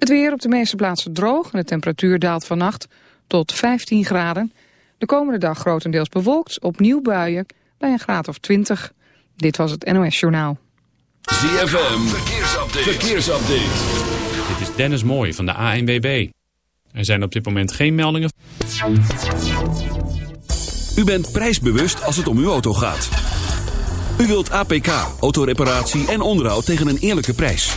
Het weer op de meeste plaatsen droog en de temperatuur daalt vannacht tot 15 graden. De komende dag grotendeels bewolkt, opnieuw buien bij een graad of 20. Dit was het NOS Journaal. ZFM, verkeersupdate. verkeersupdate. Dit is Dennis Mooij van de ANWB. Er zijn op dit moment geen meldingen. U bent prijsbewust als het om uw auto gaat. U wilt APK, autoreparatie en onderhoud tegen een eerlijke prijs.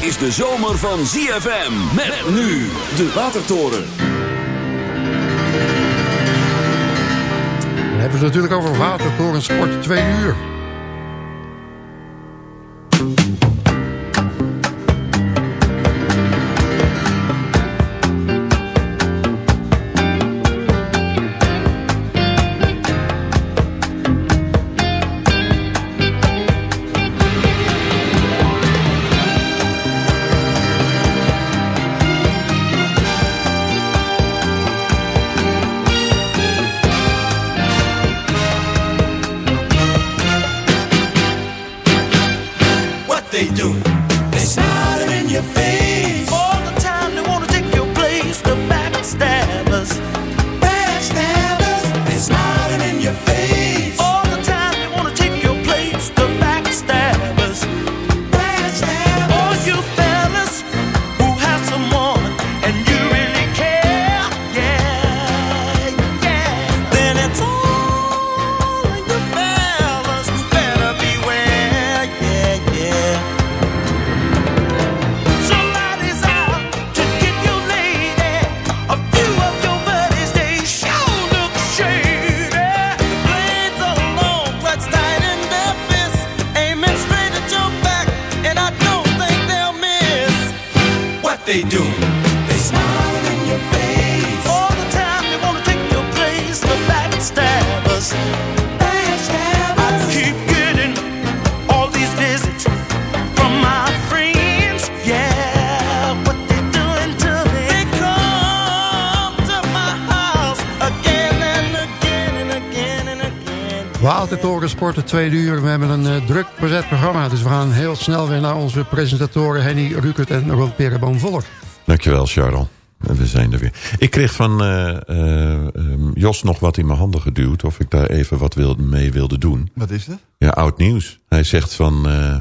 Is de zomer van ZFM. Met nu de Watertoren. Dan hebben het natuurlijk over Watertoren Sport 2 uur. Het tweede uur. We hebben een eh, druk bezet programma. Dus we gaan heel snel weer naar onze presentatoren Henny Rukert en Rob Pereboom-Voller. Dankjewel, Charles. We zijn er weer. Ik kreeg van eh, eh, ehm, Jos nog wat in mijn handen geduwd... of ik daar even wat wil, mee wilde doen. Wat is dat? Ja, oud nieuws. Hij zegt van... eh,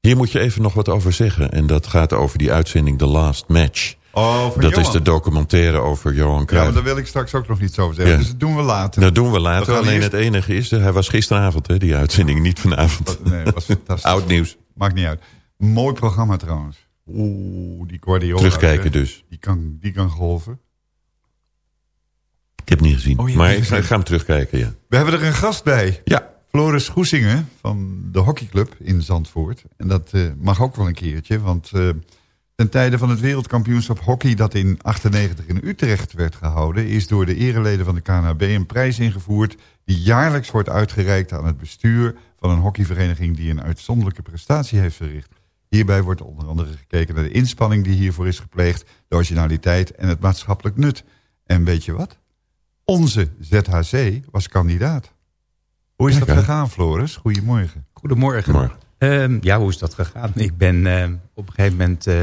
hier moet je even nog wat over zeggen. En dat gaat over die uitzending The Last Match. Dat is de documentaire over Johan Ja, maar Cruijff. daar wil ik straks ook nog iets over zeggen. Ja. Dus dat doen we later. dat doen we later. Alleen eerst- het enige is... Hij was gisteravond, hè, die uitzending. Niet vanavond. Nee, dat was fantastisch. Oud nieuws. Maakt niet uit. Mooi programma trouwens. Oeh, die Guardiola. Terugkijken hè. dus. Die kan, die kan golven. Ik heb het niet gezien. Oh, maar niet ik ga, gezien. ik ga hem terugkijken, ja. We hebben er een gast bij. Ja, Floris Goesingen van de hockeyclub in Zandvoort. En dat eh, mag ook wel een keertje, want eh, ten tijde van het wereldkampioenschap hockey... dat in 98 in Utrecht werd gehouden... is door de ereleden van de KNHB een prijs ingevoerd... die jaarlijks wordt uitgereikt aan het bestuur van een hockeyvereniging... die een uitzonderlijke prestatie heeft verricht. Hierbij wordt onder andere gekeken naar de inspanning die hiervoor is gepleegd... de originaliteit en het maatschappelijk nut. En weet je wat? Onze ZHC was kandidaat. Hoe is dat gegaan, Floris? Goedemorgen. Goedemorgen. Morgen. Ehm, ja, hoe is dat gegaan? Ik ben eh, op een gegeven moment eh,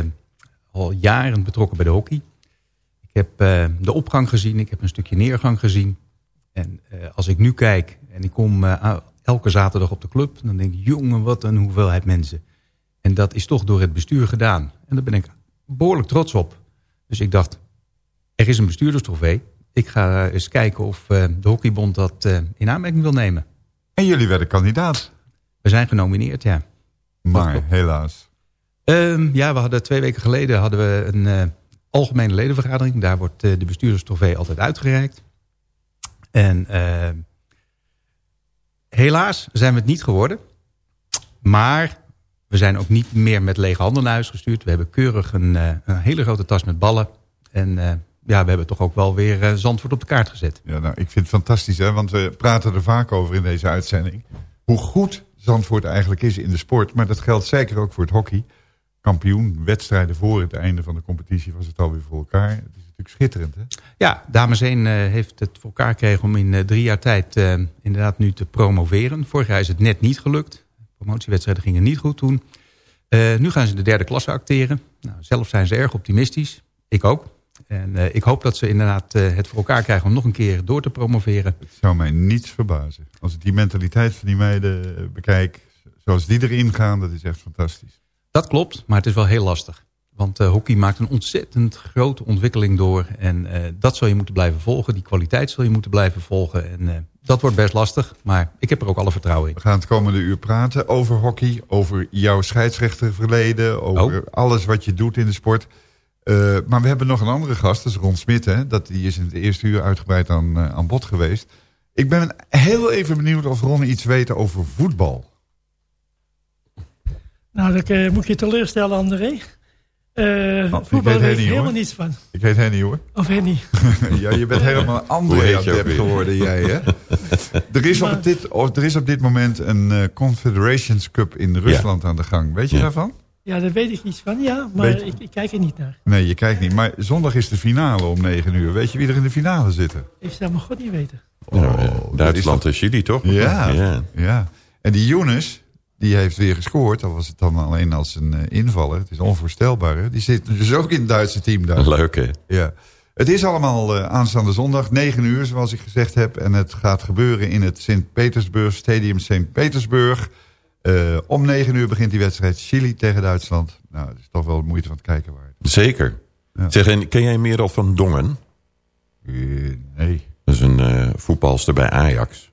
al jaren betrokken bij de hockey. Ik heb eh, de opgang gezien, ik heb een stukje neergang gezien. En eh, als ik nu kijk en ik kom eh, elke zaterdag op de club... dan denk ik, jongen, wat een hoeveelheid mensen. En dat is toch door het bestuur gedaan. En daar ben ik behoorlijk trots op. Dus ik dacht, er is een bestuurderstrofee. Ik ga eens kijken of de hockeybond dat in aanmerking wil nemen. En jullie werden kandidaat. We zijn genomineerd, ja. Maar helaas. Ehm, ja, we hadden twee weken geleden hadden we een eh, algemene ledenvergadering. Daar wordt eh, de bestuurderstrofee altijd uitgereikt. En eh, helaas zijn we het niet geworden. Maar we zijn ook niet meer met lege handen naar huis gestuurd. We hebben keurig een, een hele grote tas met ballen. En ja, we hebben toch ook wel weer Zandvoort op de kaart gezet. Ja, nou, ik vind het fantastisch, hè? want we praten er vaak over in deze uitzending. Hoe goed Zandvoort eigenlijk is in de sport. Maar dat geldt zeker ook voor het hockey. Kampioen, wedstrijden voor het einde van de competitie was het alweer voor elkaar. Het is natuurlijk schitterend, hè? Ja, Dames 1 eh, heeft het voor elkaar gekregen om in eh, drie jaar tijd eh, inderdaad nu te promoveren. Vorig jaar is het net niet gelukt. Promotiewedstrijden gingen niet goed toen. Nu gaan ze in de derde klasse acteren. Nou, zelf zijn ze erg optimistisch. Ik ook. En ik hoop dat ze inderdaad het voor elkaar krijgen om nog een keer door te promoveren. Het zou mij niets verbazen. Als ik die mentaliteit van die meiden bekijk, zoals die erin gaan, dat is echt fantastisch. Dat klopt, maar het is wel heel lastig. Want eh, hockey maakt een ontzettend grote ontwikkeling door. En eh, dat zul je moeten blijven volgen. Die kwaliteit zul je moeten blijven volgen. En eh, dat wordt best lastig, maar ik heb er ook alle vertrouwen in. We gaan het komende uur praten over hockey, over jouw scheidsrechterverleden, over alles wat je doet in de sport. Maar we hebben nog een andere gast, dat is Ron Smit. Hè? Dat, die is in het eerste uur uitgebreid aan, aan bod geweest. Ik ben heel even benieuwd of Ron iets weet over voetbal. Nou, dat eh, moet je teleurstellen, André. Eh ik voetbal weet weet ik niet, helemaal hoor. niets van. Ik heet Henny hoor. Of Henny. ja, je bent helemaal je ook adept geworden, jij hè? er, is op dit, oh, er is op dit moment een eh, Confederations Cup in Rusland aan de gang. Weet je Ja. daarvan? Ja, daar weet ik iets van, ja. Maar Weet je- ik, ik kijk er niet naar. Nee, je kijkt niet. Maar zondag is de finale om 9 uur. Weet je wie er in de finale zitten? Ik zou mijn god niet weten. Ja, is Duitsland en Chili, toch? Ja, ja. ja. En die Younes, die heeft weer gescoord. Al was het dan alleen als een eh, invaller. Het is onvoorstelbaar. Hè? Die zit dus ook in het Duitse team daar. Leuk, hè? Ja. Het is allemaal eh, aanstaande zondag, 9 uur zoals ik gezegd heb. En het gaat gebeuren in het Sint-Petersburg Stadium Sint-Petersburg. Eh, om 9 uur begint die wedstrijd Chili tegen Duitsland. Nou, dat is toch wel de moeite van het kijken waard. Zeker. Ja. Zeg, en ken jij Merel van Dongen? Nee. Dat is een eh, voetbalster bij Ajax.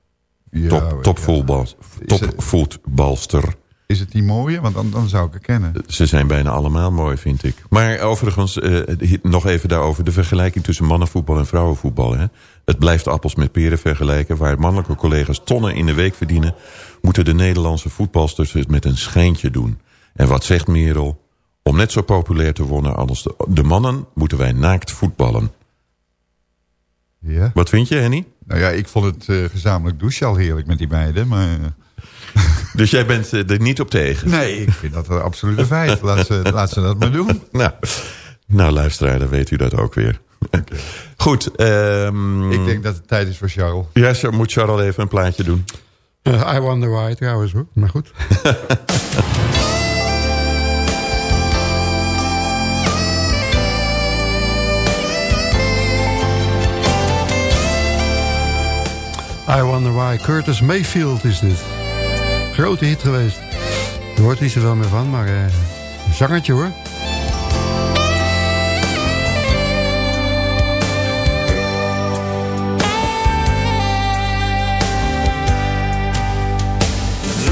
Ja, top, topvoetbalster. Is het die mooie? Want dan, dan zou ik het kennen. Ze zijn bijna allemaal mooi, vind ik. Maar overigens, eh, nog even daarover. De vergelijking tussen mannenvoetbal en vrouwenvoetbal. Hè. Het blijft appels met peren vergelijken. Waar mannelijke collega's tonnen in de week verdienen... moeten de Nederlandse voetbalsters het met een schijntje doen. En wat zegt Merel? Om net zo populair te worden als de, de mannen... moeten wij naakt voetballen. Ja. Wat vind je, Henny? Nou ja, ik vond het eh, gezamenlijk douchen al heerlijk met die meiden. Maar eh, Dus jij bent eh, er niet op tegen? nee, ik vind dat een absolute feit. Laat ze, laat ze dat maar doen. Nou, nou luisteraar, dan weet u dat ook weer. Goed. ehm, Ik denk dat het tijd is voor Charles. Ja, zo moet Charles even een plaatje doen. I Wonder Why trouwens hoor, maar goed. I Wonder Why. Curtis Mayfield is dit. Grote hit geweest. Je hoort niet zoveel meer van, maar eh, een zangertje hoor.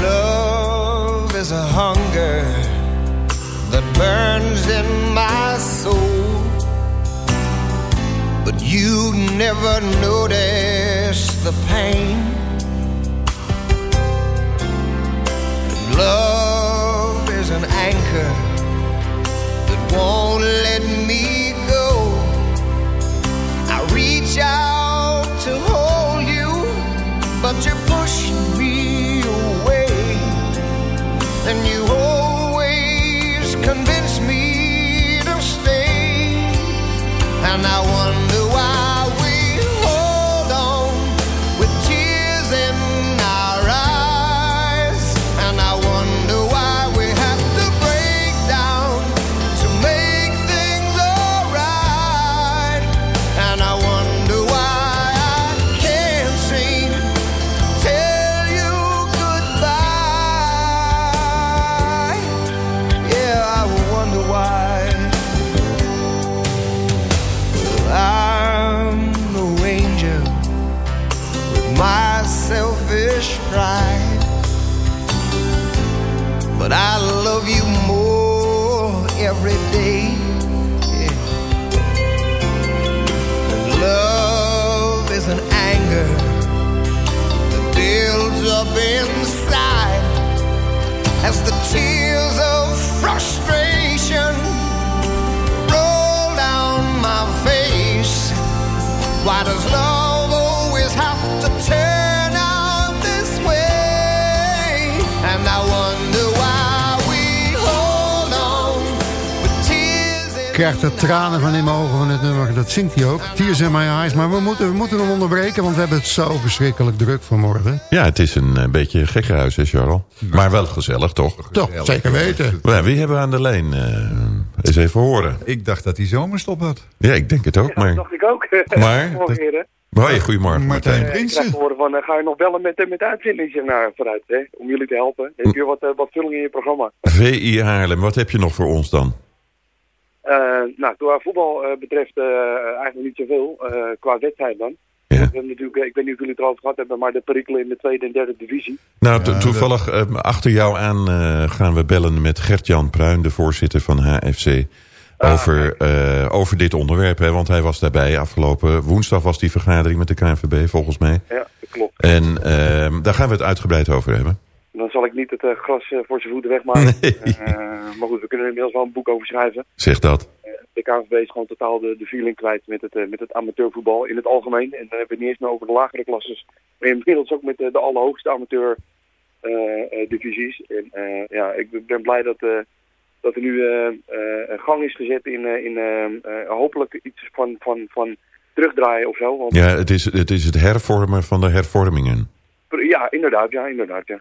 Love is a hunger that burns in you never notice the pain. Love is an anchor that won't let me go. Krijgt er tranen van in mijn ogen van het nummer. Dat zingt hij ook. Tears in my eyes. Maar we moeten, we moeten hem onderbreken, want we hebben het zo verschrikkelijk druk vanmorgen. Ja, het is een, eh, beetje gekkenhuis, hè, Charles? Maar wel gezellig, toch? Toch, zeker weten. Ja, wie hebben we aan de lijn? Eh, eens even horen. Ik dacht dat hij zomerstop had. Ja, ik denk het ook, maar... dacht ik ook. Maar- heren. Hoi, goedemorgen, Martijn Martijn. Eh, Ik krijg te horen van, ga je nog bellen met, met de uitzending zeg, nou, vooruit, hè, om jullie te helpen. Heb je wat, wat vulling in je programma? VI Haarlem, wat heb je nog voor ons dan? Eh, nou, qua voetbal eh, betreft eh, eigenlijk niet zoveel, eh, qua wedstrijd dan. Ja. We hebben natuurlijk, ik weet niet of jullie het erover gehad hebben, maar de perikelen in de tweede en derde divisie. Nou, to- toevallig eh, achter jou aan eh, gaan we bellen met Gert-Jan Pruin, de voorzitter van HFC. Over, eh, over dit onderwerp, hè, want hij was daarbij. Afgelopen woensdag was die vergadering met de KNVB, volgens mij. Ja, dat klopt. En ehm, daar gaan we het uitgebreid over hebben. Dan zal ik niet het eh, gras eh, voor zijn voeten wegmaken. Nee. Eh, maar goed, we kunnen er inmiddels wel een boek over schrijven. Zeg dat. de KNVB is gewoon totaal de, de feeling kwijt met het, met het amateurvoetbal in het algemeen. En dan hebben we het niet eens meer over de lagere klasses, maar inmiddels ook met de, de allerhoogste amateur eh, eh, divisies. En ja, ik ben blij dat, dat er nu een gang is gezet in, in hopelijk iets van, van, van terugdraaien of zo. Want, Ja, het is, het is het hervormen van de hervormingen. ja, inderdaad, ja, inderdaad, ja.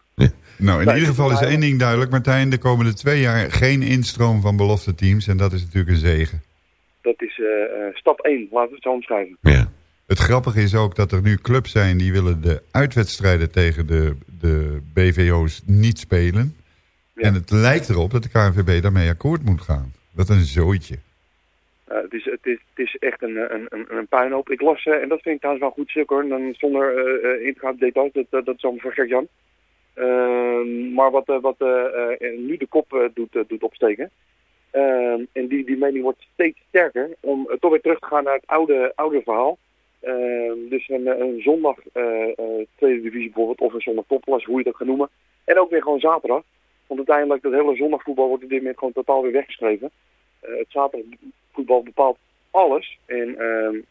Nou, in ieder geval is één ding duidelijk, Martijn. De komende twee jaar geen instroom van belofte teams. En dat is natuurlijk een zegen. Dat is eh, eh, stap 1, laten we het zo omschrijven. Ja. Het grappige is ook dat er nu clubs zijn die willen de uitwedstrijden tegen de, de BVO's niet spelen. En het lijkt erop dat de KNVB daarmee akkoord moet gaan. Dat is een zooitje. Uh, het, is, het, is, het is echt een, een, een, een puinhoop. Ik las, uh, en dat vind ik trouwens wel goed stuk hoor, dan zonder uh, in te gaan details, dat, dat, dat is allemaal voor Gert-Jan. Uh, maar wat, wat nu de kop doet, doet opsteken, ehm, en die, die mening wordt steeds sterker, om toch weer terug te gaan naar het oude, oude verhaal. Ehm, dus een, een zondag tweede divisie bijvoorbeeld, of een zondag topklas, hoe je dat gaat noemen. En ook weer gewoon zaterdag. Want uiteindelijk, dat hele zondagvoetbal wordt op dit moment gewoon totaal weer weggeschreven. het zaterdagvoetbal bepaalt alles. En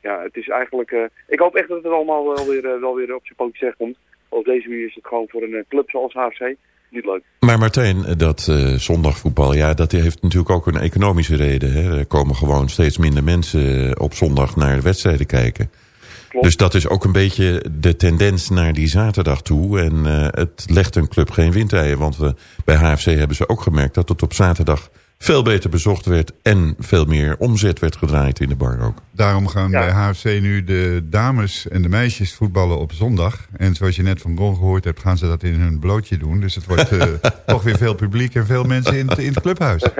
ja, het is eigenlijk... Ik hoop echt dat het allemaal wel weer, wel weer op zijn pootje terecht komt. Als deze manier is het gewoon voor een club zoals HFC niet leuk. Maar Martijn, dat uh, zondagvoetbal, ja, dat heeft natuurlijk ook een economische reden. Hè? Er komen gewoon steeds minder mensen op zondag naar wedstrijden kijken. klopt. Dus dat is ook een beetje de tendens naar die zaterdag toe. En eh, het legt een club geen windeieren. Want we, bij HFC hebben ze ook gemerkt dat het op zaterdag veel beter bezocht werd... en veel meer omzet werd gedraaid in de bar ook. Daarom gaan bij HFC nu de dames en de meisjes voetballen op zondag. En zoals je net van Ron gehoord hebt, gaan ze dat in hun blootje doen. Dus het wordt eh, toch weer veel publiek en veel mensen in, het- in het clubhuis.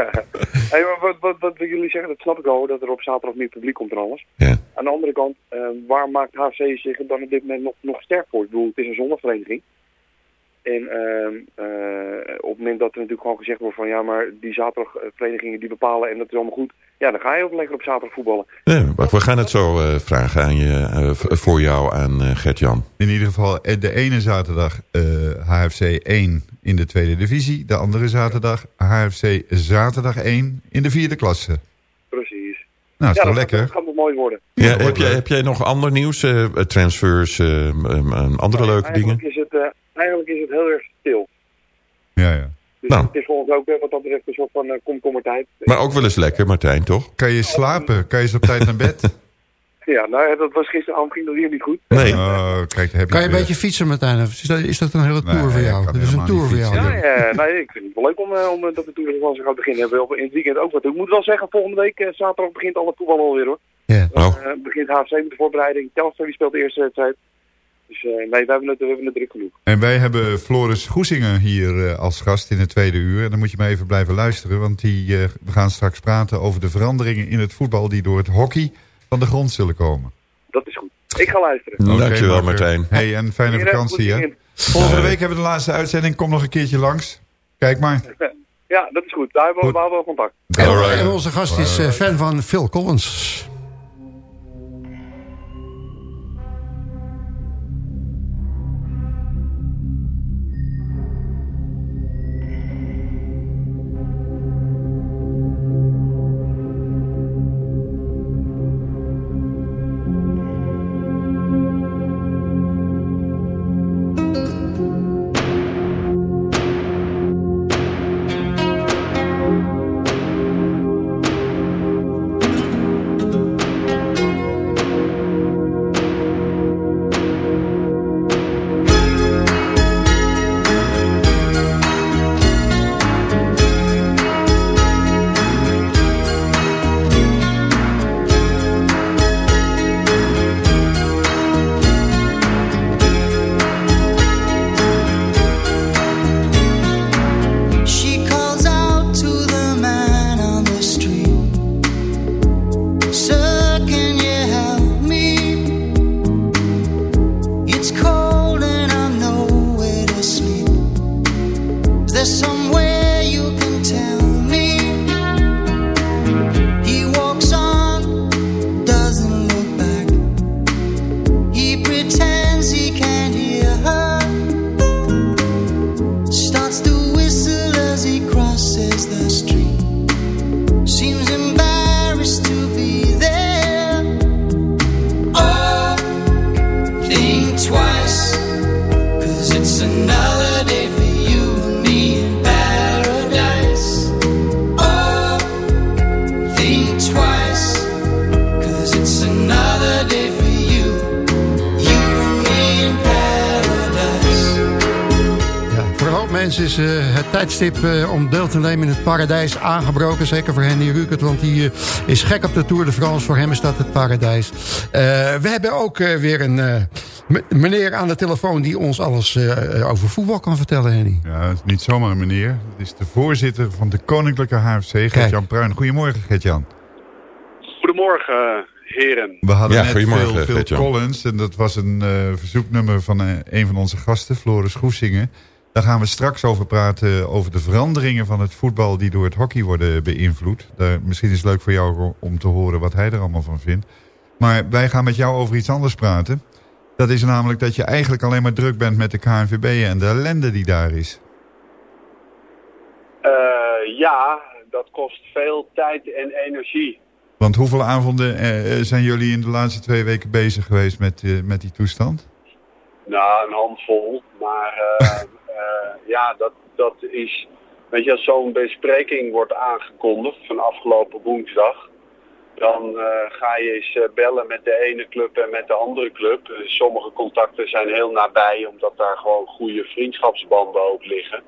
Hey, maar wat, wat, wat jullie zeggen, dat snap ik wel, dat er op zaterdag meer publiek komt dan anders. Ja. Aan de andere kant, eh, waar maakt HFC zich dan op dit moment nog, nog sterk voor? Ik bedoel, het is een zondagvereniging. En ehm, eh, op het moment dat er natuurlijk gewoon gezegd wordt van ja, maar die zaterdagverenigingen die bepalen en dat is allemaal goed. Ja, dan ga je ook lekker op zaterdag voetballen. Maar we gaan het zo eh, vragen aan je, eh, voor jou aan eh, Gert-Jan. In ieder geval de ene zaterdag eh, HFC 1 in de tweede divisie. De andere zaterdag HFC zaterdag 1 in de vierde klasse. Precies. Nou, is ja, toch lekker? Gaat, dat gaat wel mooi worden. Ja, heb, jij, heb jij nog ander nieuws? eh, transfers, eh, m- m- andere leuke dingen? Is, het, eigenlijk is het heel erg stil. Ja, ja. Dus Nou. het is voor ons ook eh, wat dat betreft een soort van eh, komkommertijd. Maar ook wel eens lekker, Martijn, toch? Kan je slapen? Kan je eens op tijd naar bed? Ja, nou, dat was gisteravond ging dat hier niet goed. Nee. Oh, kijk, heb je Kan je een beetje fietsen, Martijn? Is dat, is dat een hele tour voor jou? Dat is een tour voor jou. Ja, ja, nee, ik vind het wel leuk om, eh, om dat de Tour de France gaat beginnen. We hebben in het weekend ook wat. Ik moet wel zeggen, volgende week eh, zaterdag begint alle voetbal alweer hoor. Ja. Oh. Eh, begint HFC met de voorbereiding. Telstar die speelt de eerste wedstrijd. Dus eh, nee, we hebben, het, we hebben het druk genoeg. En wij hebben Floris Goesingen hier eh, als gast in het tweede uur. En dan moet je maar even blijven luisteren. Want die, eh, we gaan straks praten over de veranderingen in het voetbal... die door het hockey van de grond zullen komen. Dat is goed. Ik ga luisteren. Oké, Dankjewel. Martijn. Hey, en fijne vakantie, hè? Volgende week hebben we de laatste uitzending. Kom nog een keertje langs. Kijk maar. Ja, dat is goed. Daar hebben we, Goed. we houden wel contact. En, Alright. en onze gast is eh, fan van Phil Collins. Het tijdstip eh, om deel te nemen in het paradijs aangebroken. Zeker voor Henny Rukert, want die eh, is gek op de Tour de France. Voor hem is dat het paradijs. Eh, we hebben ook eh, weer een eh, meneer aan de telefoon... die ons alles eh, over voetbal kan vertellen, Henny. Ja, het is niet zomaar een meneer. Het is de voorzitter van de Koninklijke HFC, Gert-Jan Pruin. Goedemorgen, Gert-Jan. Goedemorgen, heren. We hadden Ja, net Gert-Jan. Collins. En dat was een eh, verzoeknummer van eh, een van onze gasten, Floris Goesingen. Daar gaan we straks over praten, over de veranderingen van het voetbal... die door het hockey worden beïnvloed. Daar, misschien is het leuk voor jou om te horen wat hij er allemaal van vindt. Maar wij gaan met jou over iets anders praten. Dat is namelijk dat je eigenlijk alleen maar druk bent met de KNVB en de ellende die daar is. Eh, ja, dat kost veel tijd en energie. Want hoeveel avonden eh, eh, zijn jullie in de laatste twee weken bezig geweest met, eh, met die toestand? Nou, een handvol. Maar eh, eh, ja, dat, dat is... Weet je, als zo'n bespreking wordt aangekondigd van afgelopen woensdag... dan eh, ga je eens eh, bellen met de ene club en met de andere club. Eh, sommige contacten zijn heel nabij, omdat daar gewoon goede vriendschapsbanden ook liggen.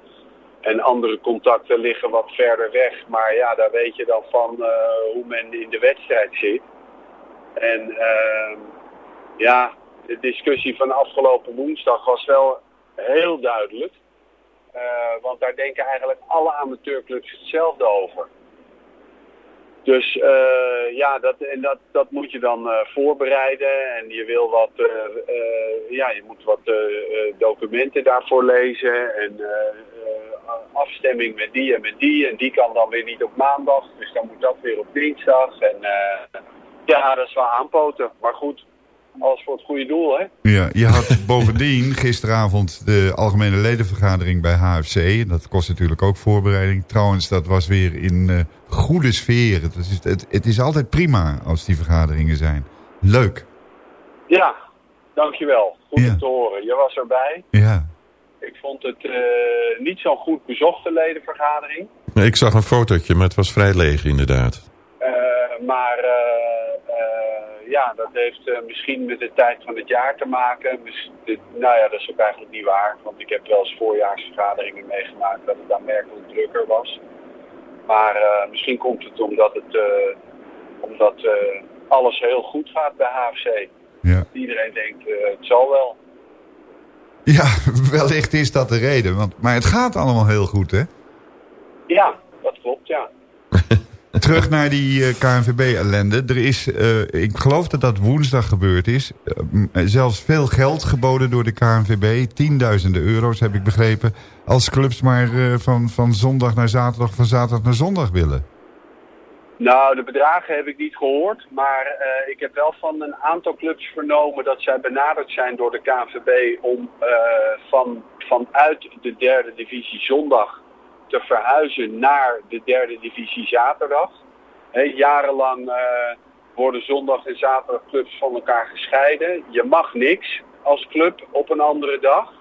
En andere contacten liggen wat verder weg. Maar ja, daar weet je dan van eh, hoe men in de wedstrijd zit. En ehm, ja, de discussie van afgelopen woensdag was wel heel duidelijk. Eh, want daar denken eigenlijk alle amateurclubs hetzelfde over. Dus eh, ja, dat, en dat, dat moet je dan eh, voorbereiden. En je wil wat, ja, je moet wat documenten daarvoor lezen. En afstemming met die en met die. En die kan dan weer niet op maandag. Dus dan moet dat weer op dinsdag. En ja, dat is wel aanpoten. Maar goed, alles voor het goede doel, hè? Ja, je had bovendien gisteravond de algemene ledenvergadering bij HFC. Dat kost natuurlijk ook voorbereiding. Trouwens, dat was weer in eh, goede sfeer. Het is, het, het is altijd prima als die vergaderingen zijn. Leuk. Ja, dankjewel. Goed om te horen. Je was erbij. Ja. Ik vond het eh, niet zo'n goed bezochte ledenvergadering. Nee, Ik zag een fotootje, maar het was vrij leeg inderdaad. Eh, maar eh, eh, ja, dat heeft misschien met de tijd van het jaar te maken. Dit- nou ja, dat is ook eigenlijk niet waar. Want ik heb wel eens voorjaarsvergaderingen meegemaakt dat het aanmerkelijk drukker was. Maar misschien komt het omdat, het, omdat alles heel goed gaat bij HFC. Ja. Iedereen denkt, het zal wel. Ja, wellicht is dat de reden. Want, maar het gaat allemaal heel goed, hè? Ja, dat klopt, ja. Terug naar die eh, KNVB-ellende. Er is, eh, ik geloof dat dat woensdag gebeurd is. eh, zelfs veel geld geboden door de KNVB. Tienduizenden euro's, heb ik begrepen. Als clubs maar van, van zondag naar zaterdag, van zaterdag naar zondag willen. Nou, de bedragen heb ik niet gehoord, maar ik heb wel van een aantal clubs vernomen dat zij benaderd zijn door de KNVB om van, vanuit de derde divisie zondag verhuizen naar de derde divisie zaterdag. Jarenlang eh, worden zondag en zaterdag clubs van elkaar gescheiden. Je mag niks als club op een andere dag.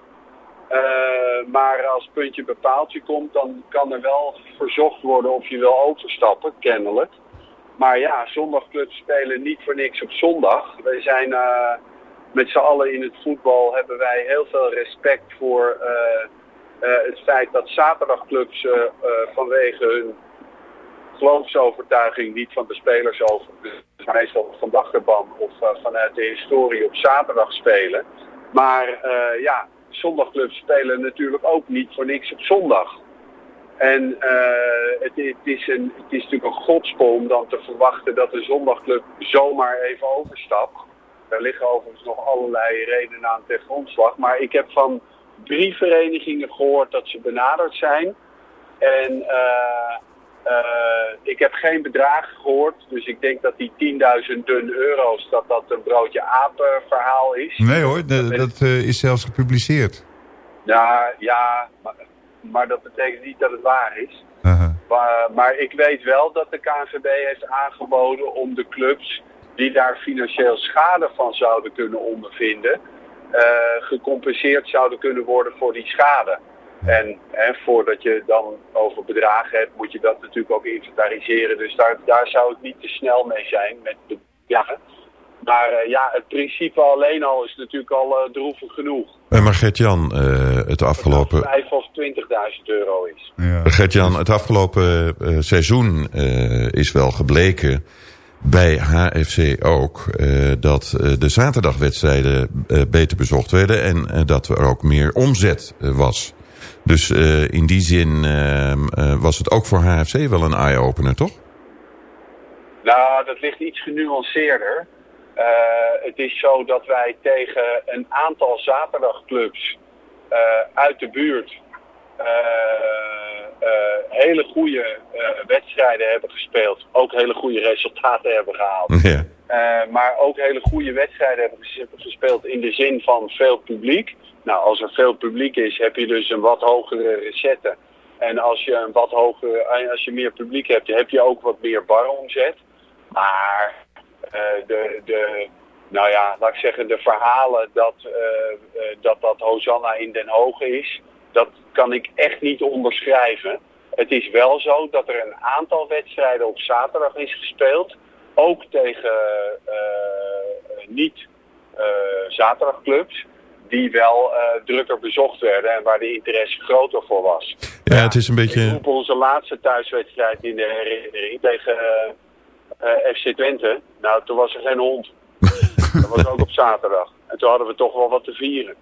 Eh, maar als puntje bij paaltje komt, dan kan er wel verzocht worden of je wil overstappen, kennelijk. Maar ja, zondagclubs spelen niet voor niks op zondag. Wij zijn eh, met z'n allen in het voetbal hebben wij heel veel respect voor het feit dat zaterdagclubs eh, eh, vanwege hun geloofsovertuiging niet van de spelers over, dus meestal van de achterban of eh, vanuit de historie op zaterdag spelen. Maar eh, ja, zondagclubs spelen natuurlijk ook niet voor niks op zondag. En eh, het, het, is een, het is natuurlijk een godspel om dan te verwachten dat een zondagclub zomaar even overstapt. Daar liggen overigens nog allerlei redenen aan ten grondslag. Maar ik heb van drie verenigingen gehoord dat ze benaderd zijn. En eh, eh, ik heb geen bedragen gehoord. Dus ik denk dat die 10.000 euro's, dat dat een broodje apen verhaal is. Nee hoor, de- dat eh, is zelfs gepubliceerd. Ja, ja maar, maar dat betekent niet dat het waar is. Maar, maar ik weet wel dat de KNVB heeft aangeboden om de clubs die daar financieel schade van zouden kunnen ondervinden, gecompenseerd zouden kunnen worden voor die schade. En hè, voordat je dan over bedragen hebt, moet je dat natuurlijk ook inventariseren. Dus daar, daar zou ik niet te snel mee zijn met de bedragen. Maar eh, ja, het principe alleen al is natuurlijk al eh, droevig genoeg. Eh, maar Gert-Jan, eh, het afgelopen... 5 of 20.000 euro is. Gert-Jan, het afgelopen eh, seizoen eh, is wel gebleken bij HFC ook eh, dat eh, de zaterdagwedstrijden eh, beter bezocht werden en dat er ook meer omzet was. Dus in die zin eh, eh, was het ook voor HFC wel een eye-opener, toch? Nou, dat ligt iets genuanceerder. Het is zo dat wij tegen een aantal zaterdagclubs uit de buurt hele goede eh, wedstrijden hebben gespeeld. Ook hele goede resultaten hebben gehaald. Ja. Eh, maar ook hele goede wedstrijden hebben ges- gespeeld in de zin van veel publiek. Nou, als er veel publiek is, heb je dus een wat hogere recette. En als je een wat hogere, eh, als je meer publiek hebt, heb je ook wat meer baromzet. Maar eh, de, de, nou ja, laat ik zeggen, de verhalen dat eh, eh, dat, dat Hosanna in Den Hoge is, dat kan ik echt niet onderschrijven. Het is wel zo dat er een aantal wedstrijden op zaterdag is gespeeld. ook tegen eh, niet eh, zaterdagclubs, die wel eh, drukker bezocht werden en waar de interesse groter voor was. Ja, het is een Ik beetje... roep onze laatste thuiswedstrijd in de herinnering tegen eh, eh, FC Twente. Nou, toen was er geen hond. dat was ook op zaterdag. En toen hadden we toch wel wat te vieren.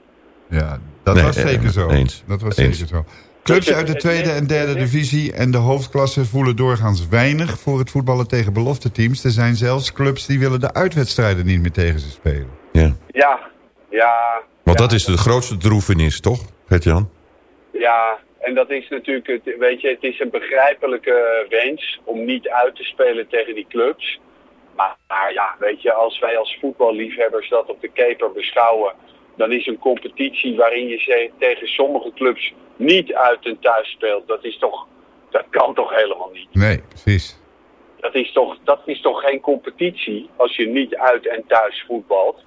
Ja, dat Nee, was eh, zeker zo. eens. Dat was Eens. zeker zo. Clubs uit de tweede en derde divisie en de hoofdklasse voelen doorgaans weinig voor het voetballen tegen belofte teams. Er zijn zelfs clubs die willen de uitwedstrijden niet meer tegen ze spelen. Ja. Ja, ja, Want dat is de grootste droefenis, toch, Gert-Jan? ja. En dat is natuurlijk, het, weet je, het is een begrijpelijke wens om niet uit te spelen tegen die clubs. Maar, maar ja, weet je, als wij als voetballiefhebbers dat op de keper beschouwen, dan is een competitie waarin je tegen sommige clubs niet uit en thuis speelt. Dat is toch, dat kan toch helemaal niet. Nee, precies. Dat is toch, dat is toch geen competitie als je niet uit en thuis voetbalt.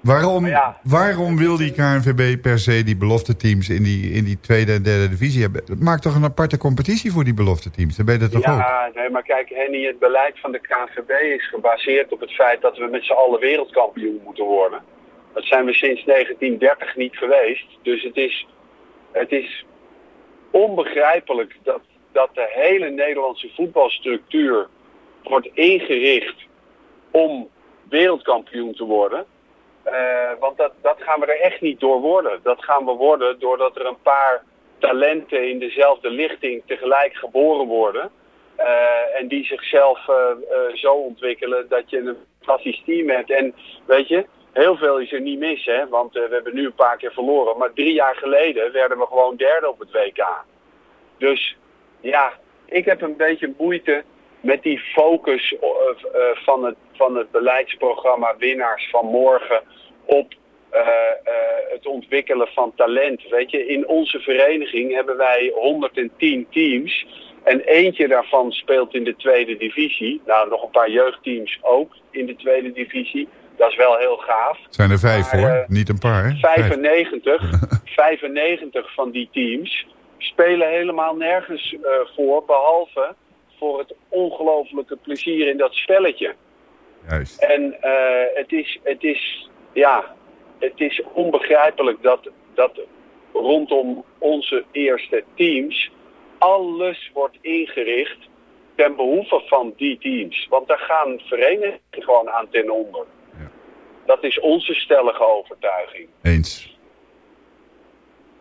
Waarom, ja. waarom wil die KNVB per se die belofte teams in die, in die tweede en derde divisie hebben? Het maakt toch een aparte competitie voor die belofte teams? Dan ben je dat toch ook? Ja, nee, maar kijk, Henny, het beleid van de KNVB is gebaseerd op het feit dat we met z'n allen wereldkampioen moeten worden. Dat zijn we sinds 1930 niet geweest. Dus het is, het is onbegrijpelijk dat, dat de hele Nederlandse voetbalstructuur wordt ingericht om wereldkampioen te worden. Eh, want dat, dat gaan we er echt niet door worden. Dat gaan we worden doordat er een paar talenten in dezelfde lichting tegelijk geboren worden. Eh, en die zichzelf eh, zo ontwikkelen dat je een fantastisch team hebt. En weet je, heel veel is er niet mis, hè? want eh, we hebben nu een paar keer verloren. Maar drie jaar geleden werden we gewoon derde op het WK. Dus ja, ik heb een beetje moeite met die focus eh, eh, van, het, van het beleidsprogramma Winnaars van Morgen op het ontwikkelen van talent. Weet je, in onze vereniging hebben wij 110 teams. En eentje daarvan speelt in de tweede divisie. Nou, nog een paar jeugdteams ook in de tweede divisie. Dat is wel heel gaaf. Zijn er vijf Maar, hoor, eh, niet een paar. Hè? Vijf. 95, 95 van die teams spelen helemaal nergens eh, voor, behalve voor het ongelofelijke plezier in dat spelletje. Juist. En eh, het, is, het, is, ja, het is onbegrijpelijk dat, dat rondom onze eerste teams alles wordt ingericht ten behoeve van die teams. Want daar gaan verenigingen gewoon aan ten onder. Dat is onze stellige overtuiging. Eens.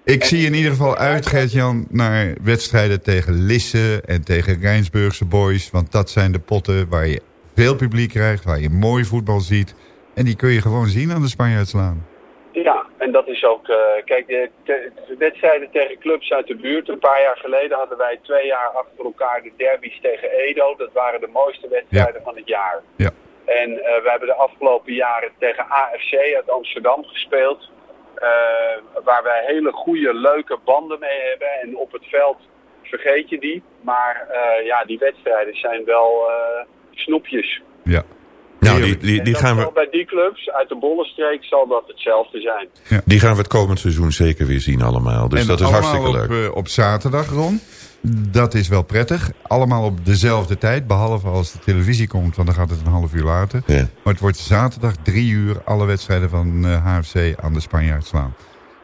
Ik zie in ieder geval uit, Gert-Jan, naar wedstrijden tegen Lisse en tegen Rijnsburgse boys. Want dat zijn de potten waar je veel publiek krijgt, waar je mooi voetbal ziet. En die kun je gewoon zien aan de Spanjaardslaan. Ja, en dat is ook... eh, kijk, de, de- de wedstrijden tegen clubs uit de buurt. Een paar jaar geleden hadden wij twee jaar achter elkaar de derbies tegen Edo. Dat waren de mooiste wedstrijden van het jaar. Ja. En eh, we hebben de afgelopen jaren tegen AFC uit Amsterdam gespeeld. eh, waar wij hele goede, leuke banden mee hebben. En op het veld vergeet je die. Maar eh, ja, die wedstrijden zijn wel eh, snoepjes. Ja. Nou, die, die, die, gaan we, bij die clubs uit de Bollenstreek zal dat hetzelfde zijn. die gaan we het komend seizoen zeker weer zien allemaal. Dus en dat is hartstikke op, leuk. op zaterdag, Ron. Dat is wel prettig. Allemaal op dezelfde tijd. Behalve als de televisie komt, want dan gaat het een half uur later. Ja. Maar het wordt zaterdag drie uur alle wedstrijden van eh, HFC aan de Spanjaard slaan.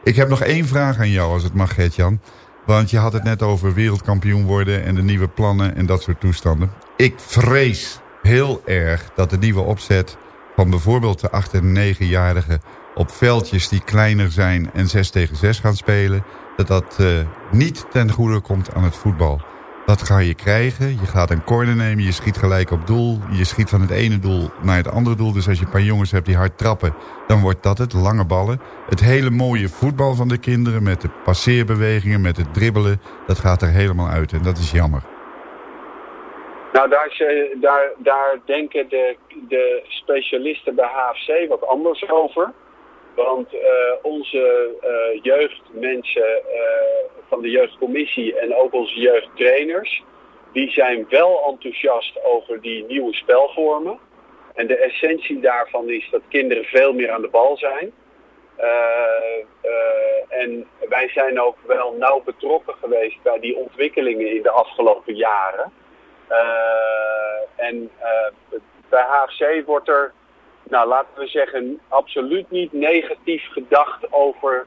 Ik heb nog één vraag aan jou, als het mag, Gert-Jan. Want je had het net over wereldkampioen worden en de nieuwe plannen en dat soort toestanden. Ik vrees heel erg dat de nieuwe opzet van bijvoorbeeld de 8- en 9-jarigen op veldjes die kleiner zijn en 6 tegen 6 gaan spelen, dat dat eh, niet ten goede komt aan het voetbal. Dat ga je krijgen. Je gaat een corner nemen, je schiet gelijk op doel. Je schiet van het ene doel naar het andere doel. Dus als je een paar jongens hebt die hard trappen, dan wordt dat het. Lange ballen. Het hele mooie voetbal van de kinderen met de passeerbewegingen, met het dribbelen. Dat gaat er helemaal uit en dat is jammer. Nou, daar, eh, daar, daar denken de, de specialisten bij HFC wat anders over. Want eh, onze eh, jeugdmensen eh, van de jeugdcommissie en ook onze jeugdtrainers... die zijn wel enthousiast over die nieuwe spelvormen. En de essentie daarvan is dat kinderen veel meer aan de bal zijn. En wij zijn ook wel nauw betrokken geweest bij die ontwikkelingen in de afgelopen jaren. En bij HFC wordt er, nou laten we zeggen, absoluut niet negatief gedacht over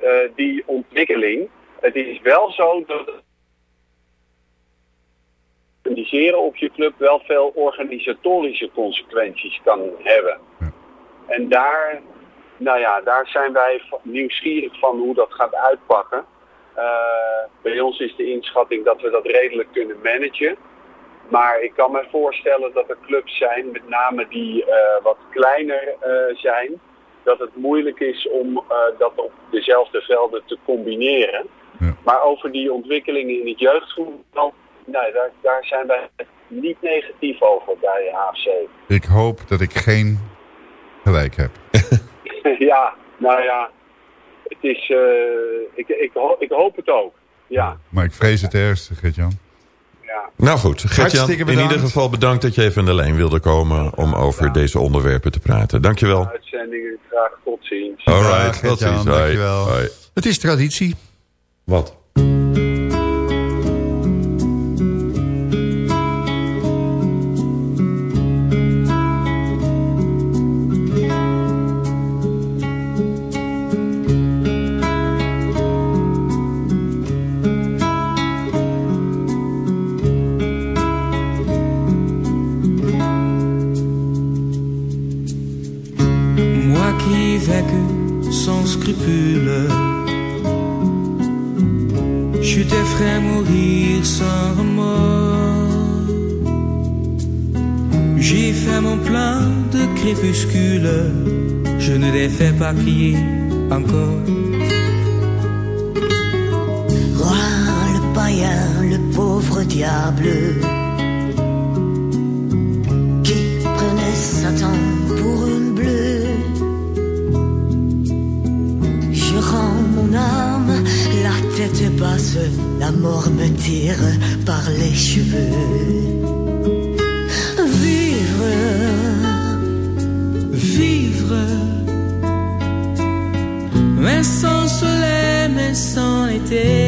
eh, die ontwikkeling. Het is wel zo dat organiseren op je club wel veel organisatorische consequenties kan hebben. En daar, nou ja, daar zijn wij nieuwsgierig van hoe dat gaat uitpakken. Eh, bij ons is de inschatting dat we dat redelijk kunnen managen. Maar ik kan me voorstellen dat er clubs zijn, met name die eh, wat kleiner eh, zijn, dat het moeilijk is om eh, dat op dezelfde velden te combineren. Maar over die ontwikkelingen in het jeugdvoetbal, nee, daar, daar zijn wij niet negatief over bij HFC. Ik hoop dat ik geen gelijk heb. ja, nou ja, het is, ik, ik, ho- ik hoop het ook. Ja, Maar ik vrees het ergste, Gert-Jan. Ja. Nou goed, Gertjan, in ieder geval bedankt dat je even aan de lijn wilde komen... om over deze onderwerpen te praten. Dankjewel. Uitzendingen, graag tot ziens. Alright, tot Gert-Jan, ziens. Dankjewel. Hoi. Het is traditie. Wat? Je te ferai mourir sans remords. J'ai fait mon plein de crépuscule, je ne les fais pas crier encore. Roi, le païen, le pauvre diable la mort me tire par les cheveux. Vivre, Vivre, mais sans soleil, mais sans été.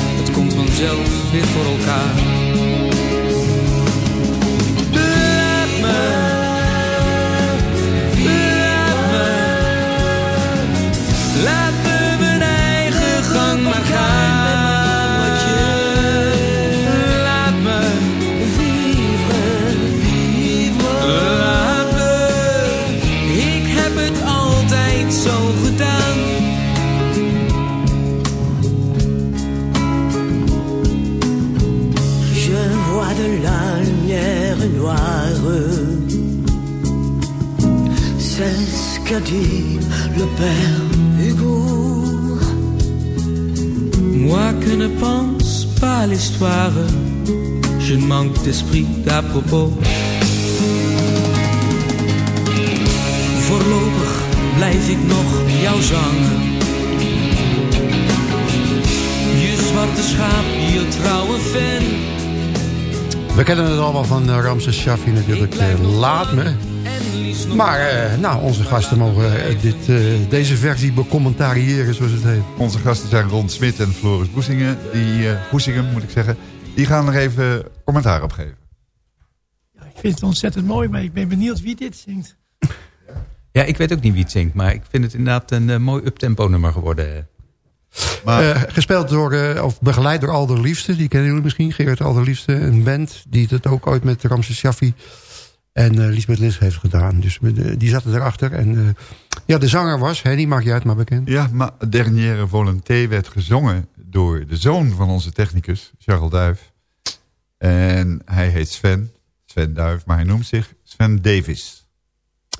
Komt vanzelf weer voor elkaar. Je manque d'esprit d'à propos. Voorlopig blijf ik nog jou zangen. Je zwarte schaap, je trouwe fan. We kennen het allemaal van uh, Ramses Shaffi natuurlijk. Uh, laat me. Maar uh, nou, onze gasten mogen uh, dit, uh, deze versie becommentariëren, zoals het heet. Onze gasten zijn Ron Smit en Floris Boesingen. Die, uh, Boesingen, moet ik zeggen. Die gaan er even commentaar op geven. Ja, ik vind het ontzettend mooi, maar ik ben benieuwd wie dit zingt. Ja, ik weet ook niet wie het zingt. Maar ik vind het inderdaad een uh, mooi uptempo nummer geworden. Maar... Uh, gespeeld door, uh, of begeleid door Alder Liefste. Die kennen jullie misschien. Gerard Alder Liefste, een band die het ook ooit met Ramses Shaffi En uh, Lisbeth Lis heeft gedaan. Dus uh, die zaten erachter. En uh, ja, de zanger was, hè, die maak je uit maar bekend. Ja, maar Dernière Volonté werd gezongen door de zoon van onze technicus, Charles Duif. En hij heet Sven, Sven Duif, maar hij noemt zich Sven Davis.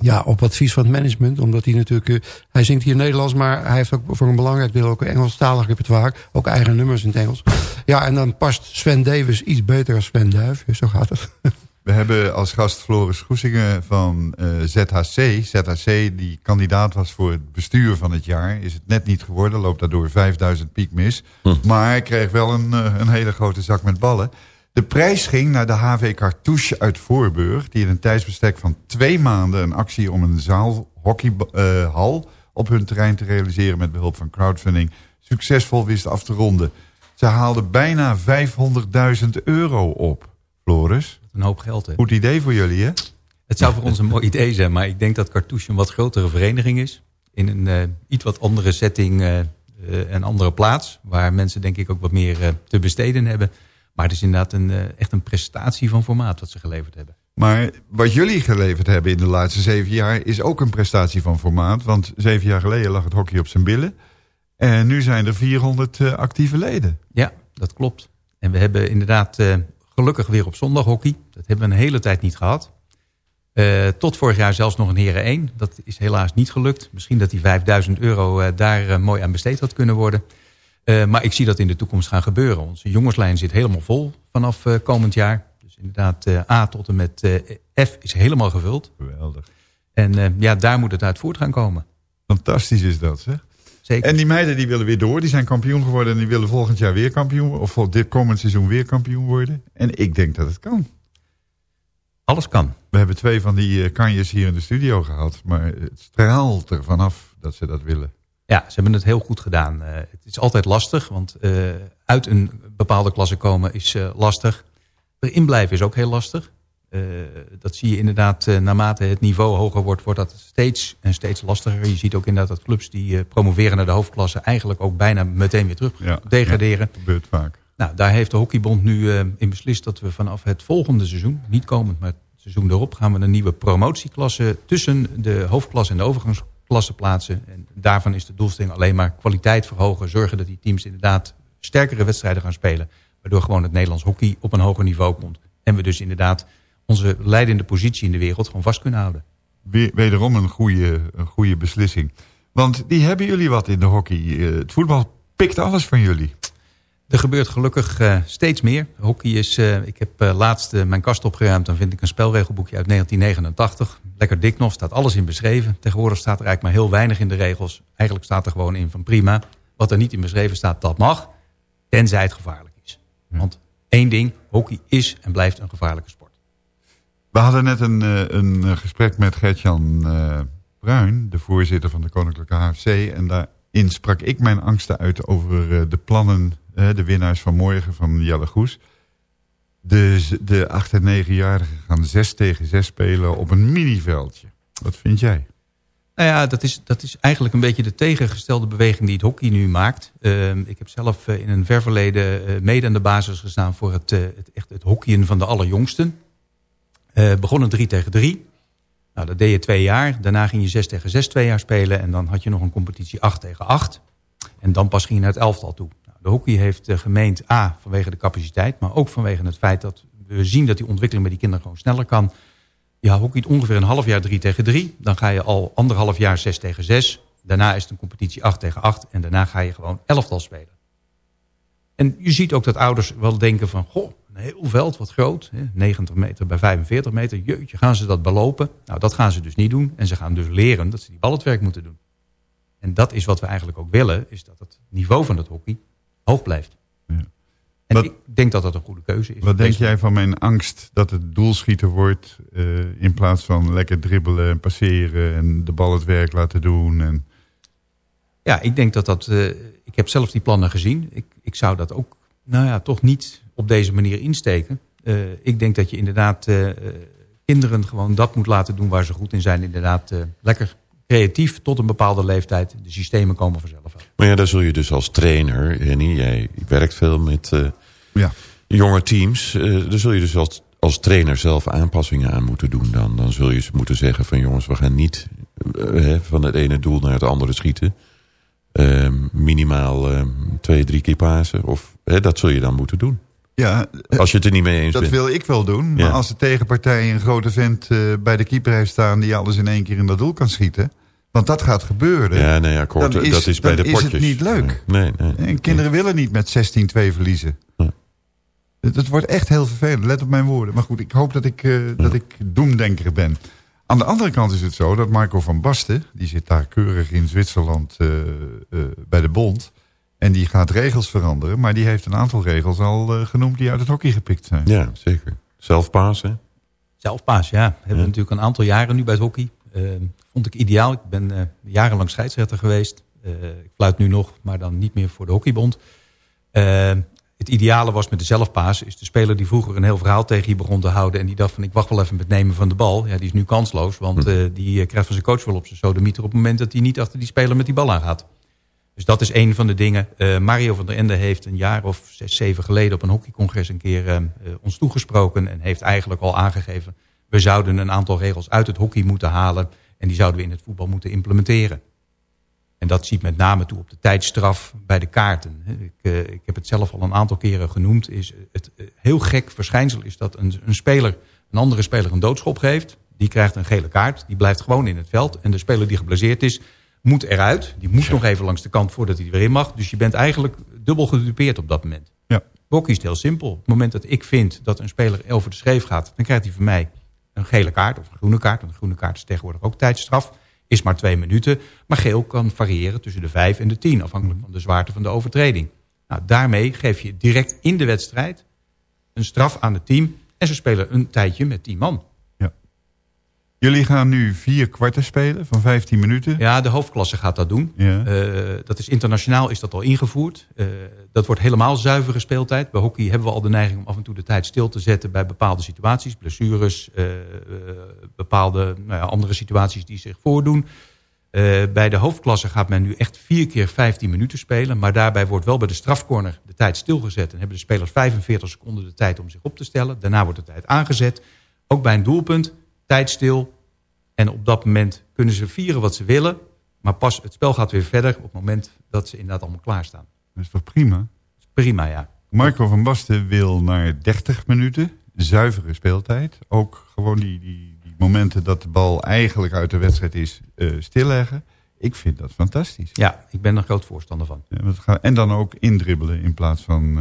Ja, op advies van het management. Omdat hij natuurlijk... Uh, hij zingt hier Nederlands, maar hij heeft ook voor een belangrijk deel... ook een Engelstalig repertoire. Ook eigen nummers in het Engels. Ja, en dan past Sven Davis iets beter als Sven Duif. Zo gaat het. We hebben als gast Floris Goesingen van uh, ZHC. ZHC, die kandidaat was voor het bestuur van het jaar. Is het net niet geworden, loopt daardoor 5000 piek mis. Hm. Maar hij kreeg wel een, uh, een hele grote zak met ballen. De prijs ging naar de HV Cartouche uit Voorburg... die in een tijdsbestek van twee maanden een actie om een zaalhockeyhal... Uh, op hun terrein te realiseren met behulp van crowdfunding... succesvol wist af te ronden. Ze haalden bijna 500.000 euro op, Floris. Een hoop geld, hè? Goed idee voor jullie, hè? Het zou voor ons een mooi idee zijn, maar ik denk dat Cartouche een wat grotere vereniging is. In een uh, iets wat andere setting, uh, een andere plaats. Waar mensen denk ik ook wat meer te besteden hebben... Maar het is inderdaad een, echt een prestatie van formaat wat ze geleverd hebben. Maar wat jullie geleverd hebben in de laatste zeven jaar... is ook een prestatie van formaat. Want zeven jaar geleden lag het hockey op zijn billen. En nu zijn er 400 uh, actieve leden. Ja, dat klopt. En we hebben inderdaad gelukkig weer op zondag hockey. Dat hebben we een hele tijd niet gehad. Uh, tot vorig jaar zelfs nog een heren 1. Dat is helaas niet gelukt. Misschien dat die 5000 euro uh, daar uh, mooi aan besteed had kunnen worden. Maar ik zie dat in de toekomst gaan gebeuren. Onze jongenslijn zit helemaal vol vanaf komend jaar. Dus inderdaad A tot en met F is helemaal gevuld. Geweldig. En ja, daar moet het uit voort gaan komen. Fantastisch is dat, zeg. Zeker. En die meiden die willen weer door. Die zijn kampioen geworden en die willen volgend jaar weer kampioen. Of dit komend seizoen weer kampioen worden. En ik denk dat het kan. Alles kan. We hebben twee van die kanjes hier in de studio gehad. Maar het straalt er vanaf dat ze dat willen. Ja, ze hebben het heel goed gedaan. Uh, het is altijd lastig, want uh, uit een bepaalde klasse komen is uh, lastig. Erin blijven is ook heel lastig. Dat zie je inderdaad, naarmate het niveau hoger wordt, wordt dat steeds en steeds lastiger. Je ziet ook inderdaad dat clubs die promoveren naar de hoofdklasse eigenlijk ook bijna meteen weer terug ja, degraderen. Ja, dat gebeurt vaak. Nou, daar heeft de Hockeybond nu in beslist dat we vanaf het volgende seizoen, niet komend, maar het seizoen erop, gaan we een nieuwe promotieklasse tussen de hoofdklasse en de overgangsklasse klasse plaatsen. En daarvan is de doelstelling alleen maar kwaliteit verhogen. Zorgen dat die teams inderdaad sterkere wedstrijden gaan spelen. Waardoor gewoon het Nederlands hockey op een hoger niveau komt. En we dus inderdaad onze leidende positie in de wereld gewoon vast kunnen houden. Wederom een goede, een goede beslissing. Want die hebben jullie wat in de hockey. Het voetbal pikt alles van jullie. Er gebeurt gelukkig uh, steeds meer. Hockey is, uh, ik heb laatst mijn kast opgeruimd. Dan vind ik een spelregelboekje uit 1989. Lekker dik nog, staat alles in beschreven. Tegenwoordig staat er eigenlijk maar heel weinig in de regels. Eigenlijk staat er gewoon in van prima. Wat er niet in beschreven staat, dat mag. Tenzij het gevaarlijk is. Want één ding, hockey is en blijft een gevaarlijke sport. We hadden net een, een gesprek met Gertjan Bruin, de voorzitter van de Koninklijke HFC. En daarin sprak ik mijn angsten uit over de plannen de winnaars van morgen van Jelle Goes. De, de 8- en 9-jarigen gaan 6 tegen 6 spelen op een miniveldje. Wat vind jij? Nou ja, dat is, dat is eigenlijk een beetje de tegengestelde beweging die het hockey nu maakt. Uh, ik heb zelf in een ver verleden mede aan de basis gestaan voor het, het, echt het hockeyen van de allerjongsten. Begonnen 3 tegen 3. Nou, dat deed je twee jaar. Daarna ging je 6 tegen 6 twee jaar spelen. En dan had je nog een competitie 8 tegen 8. En dan pas ging je naar het elftal toe. De hockey heeft gemeend A, vanwege de capaciteit... maar ook vanwege het feit dat we zien dat die ontwikkeling bij die kinderen gewoon sneller kan. Ja, hockeyt ongeveer een half jaar 3 tegen 3. Dan ga je al anderhalf jaar 6 tegen 6. Daarna is het een competitie 8 tegen 8. En daarna ga je gewoon elftal spelen. En je ziet ook dat ouders wel denken van... goh, een heel veld, wat groot. Hè, 90 meter bij 45 meter. Jeutje, gaan ze dat belopen? Nou, dat gaan ze dus niet doen. En ze gaan dus leren dat ze die bal het werk moeten doen. En dat is wat we eigenlijk ook willen. Is dat het niveau van het hockey hoog blijft. Ja. En wat, ik denk dat dat een goede keuze is. Wat denk jij van mijn angst dat het doelschieten wordt... Uh, in plaats van lekker dribbelen en passeren... en de bal het werk laten doen? En... Ja, ik denk dat dat... Uh, ik heb zelf die plannen gezien. Ik, ik zou dat ook nou ja, toch niet op deze manier insteken. Uh, ik denk dat je inderdaad kinderen gewoon dat moet laten doen... waar ze goed in zijn. Inderdaad lekker creatief tot een bepaalde leeftijd. De systemen komen vanzelf uit. Maar ja, daar zul je dus als trainer, Henny, jij werkt veel met uh, ja. jonge teams. Uh, daar zul je dus als, als trainer zelf aanpassingen aan moeten doen... dan, dan zul je ze moeten zeggen van jongens, we gaan niet eh, hè, van het ene doel naar het andere schieten. Ehm, minimaal ehm, twee, drie keer pasen. Of, hè, dat zul je dan moeten doen. Ja, Als je het er niet mee eens dat bent. wil ik wel doen. Maar Ja. als de tegenpartij een grote vent eh, bij de keeper heeft staan... die alles in één keer in dat doel kan schieten... want dat gaat gebeuren. Ja, nee, akkoord. Dan dat is bij de is potjes. het niet leuk. Nee, nee. En kinderen willen niet met 16-2 verliezen. Het wordt echt heel vervelend, let op mijn woorden. Maar goed, ik hoop dat ik, eh, dat ik doemdenker ben. Aan de andere kant is het zo dat Marco van Basten... die zit daar keurig in Zwitserland eh, eh, bij de bond... en die gaat regels veranderen... maar die heeft een aantal regels al eh, genoemd die uit het hockey gepikt zijn. Ja, zeker. Zelfpasen. Zelfpaas, ja. Hebben we natuurlijk een aantal jaren nu bij het hockey. Vond ik ideaal. Ik ben eh, jarenlang scheidsrechter geweest. Eh, ik fluit nu nog, maar dan niet meer voor de hockeybond. Het ideale was met de zelfpaas... is de speler die vroeger een heel verhaal tegen je begon te houden... en die dacht van ik wacht wel even met nemen van de bal. Ja, die is nu kansloos, want eh, die eh, krijgt van zijn coach wel op zijn sodemieter... op het moment dat hij niet achter die speler met die bal aangaat. Dus dat is een van de dingen. Eh, Mario van der Ende heeft een jaar of zes, zeven geleden... op een hockeycongres een keer ons toegesproken... en heeft eigenlijk al aangegeven... we zouden een aantal regels uit het hockey moeten halen... en die zouden we in het voetbal moeten implementeren. En dat ziet met name toe op de tijdstraf bij de kaarten. Ik, eh, ik heb het zelf al een aantal keren genoemd. Is het eh, heel gek verschijnsel is dat een, een speler een andere speler een doodschop geeft. Die krijgt een gele kaart. Die blijft gewoon in het veld. En de speler die geblesseerd is, moet eruit. Die moet nog even langs de kant voordat hij er weer in mag. Dus je bent eigenlijk dubbel gedupeerd op dat moment. Ja. Hockey is het heel simpel. Op het moment dat ik vind dat een speler over de schreef gaat... dan krijgt hij van mij een gele kaart of een groene kaart. Want een groene kaart is tegenwoordig ook tijdstraf. Is maar twee minuten. Maar geel kan variëren tussen de vijf en de tien. Afhankelijk van de zwaarte van de overtreding. Nou, daarmee geef je direct in de wedstrijd een straf aan het team. En ze spelen een tijdje met tien man. Jullie gaan nu vier kwarten spelen van 15 minuten. Ja, de hoofdklasse gaat dat doen. Ja. Eh, dat is internationaal is dat al ingevoerd. Eh, dat wordt helemaal zuivere speeltijd. Bij hockey hebben we al de neiging om af en toe de tijd stil te zetten bij bepaalde situaties. Blessures, eh, bepaalde nou ja, andere situaties die zich voordoen. Bij de hoofdklasse gaat men nu echt vier keer 15 minuten spelen. Maar daarbij wordt wel bij de strafcorner de tijd stilgezet. En hebben de spelers 45 seconden de tijd om zich op te stellen. Daarna wordt de tijd aangezet. Ook bij een doelpunt, tijd stil. En op dat moment kunnen ze vieren wat ze willen. Maar pas het spel gaat weer verder op het moment dat ze inderdaad allemaal klaarstaan. Dat is toch prima? Prima, ja. Marco van Basten wil naar 30 minuten. Zuivere speeltijd. Ook gewoon die, die, die momenten dat de bal eigenlijk uit de wedstrijd is eh, stilleggen. Ik vind dat fantastisch. Ja, ik ben er groot voorstander van. Ja, en dan ook indribbelen in plaats van...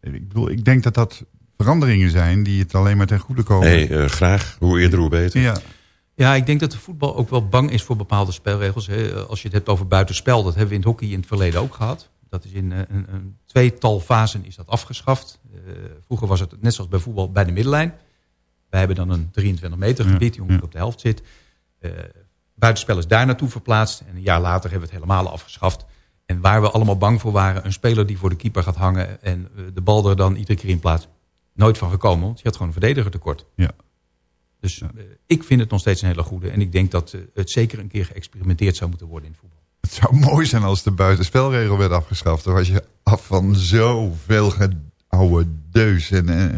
eh, ik, bedoel, ik denk dat dat veranderingen zijn die het alleen maar ten goede komen. Hey, eh, graag. Hoe eerder, hoe beter. Ja. Ja, ik denk dat de voetbal ook wel bang is voor bepaalde spelregels. Hè. Als je het hebt over buitenspel, dat hebben we in het hockey in het verleden ook gehad. Dat is in eh, een, een tweetal fasen is dat afgeschaft. Eh, vroeger was het net zoals bij voetbal bij de middenlijn. Wij hebben dan een 23 meter gebied die ongeveer op de helft zit. Eh, buitenspel is daar naartoe verplaatst. En een jaar later hebben we het helemaal afgeschaft. En waar we allemaal bang voor waren, een speler die voor de keeper gaat hangen... en de bal er dan iedere keer in plaatst. Nooit van gekomen, want je had gewoon een verdediger tekort. Ja. Dus eh, ik vind het nog steeds een hele goede. En ik denk dat eh, het zeker een keer geëxperimenteerd zou moeten worden in het voetbal. Het zou mooi zijn als de buitenspelregel werd afgeschaft. Dan was je af van zoveel oude deus en eh,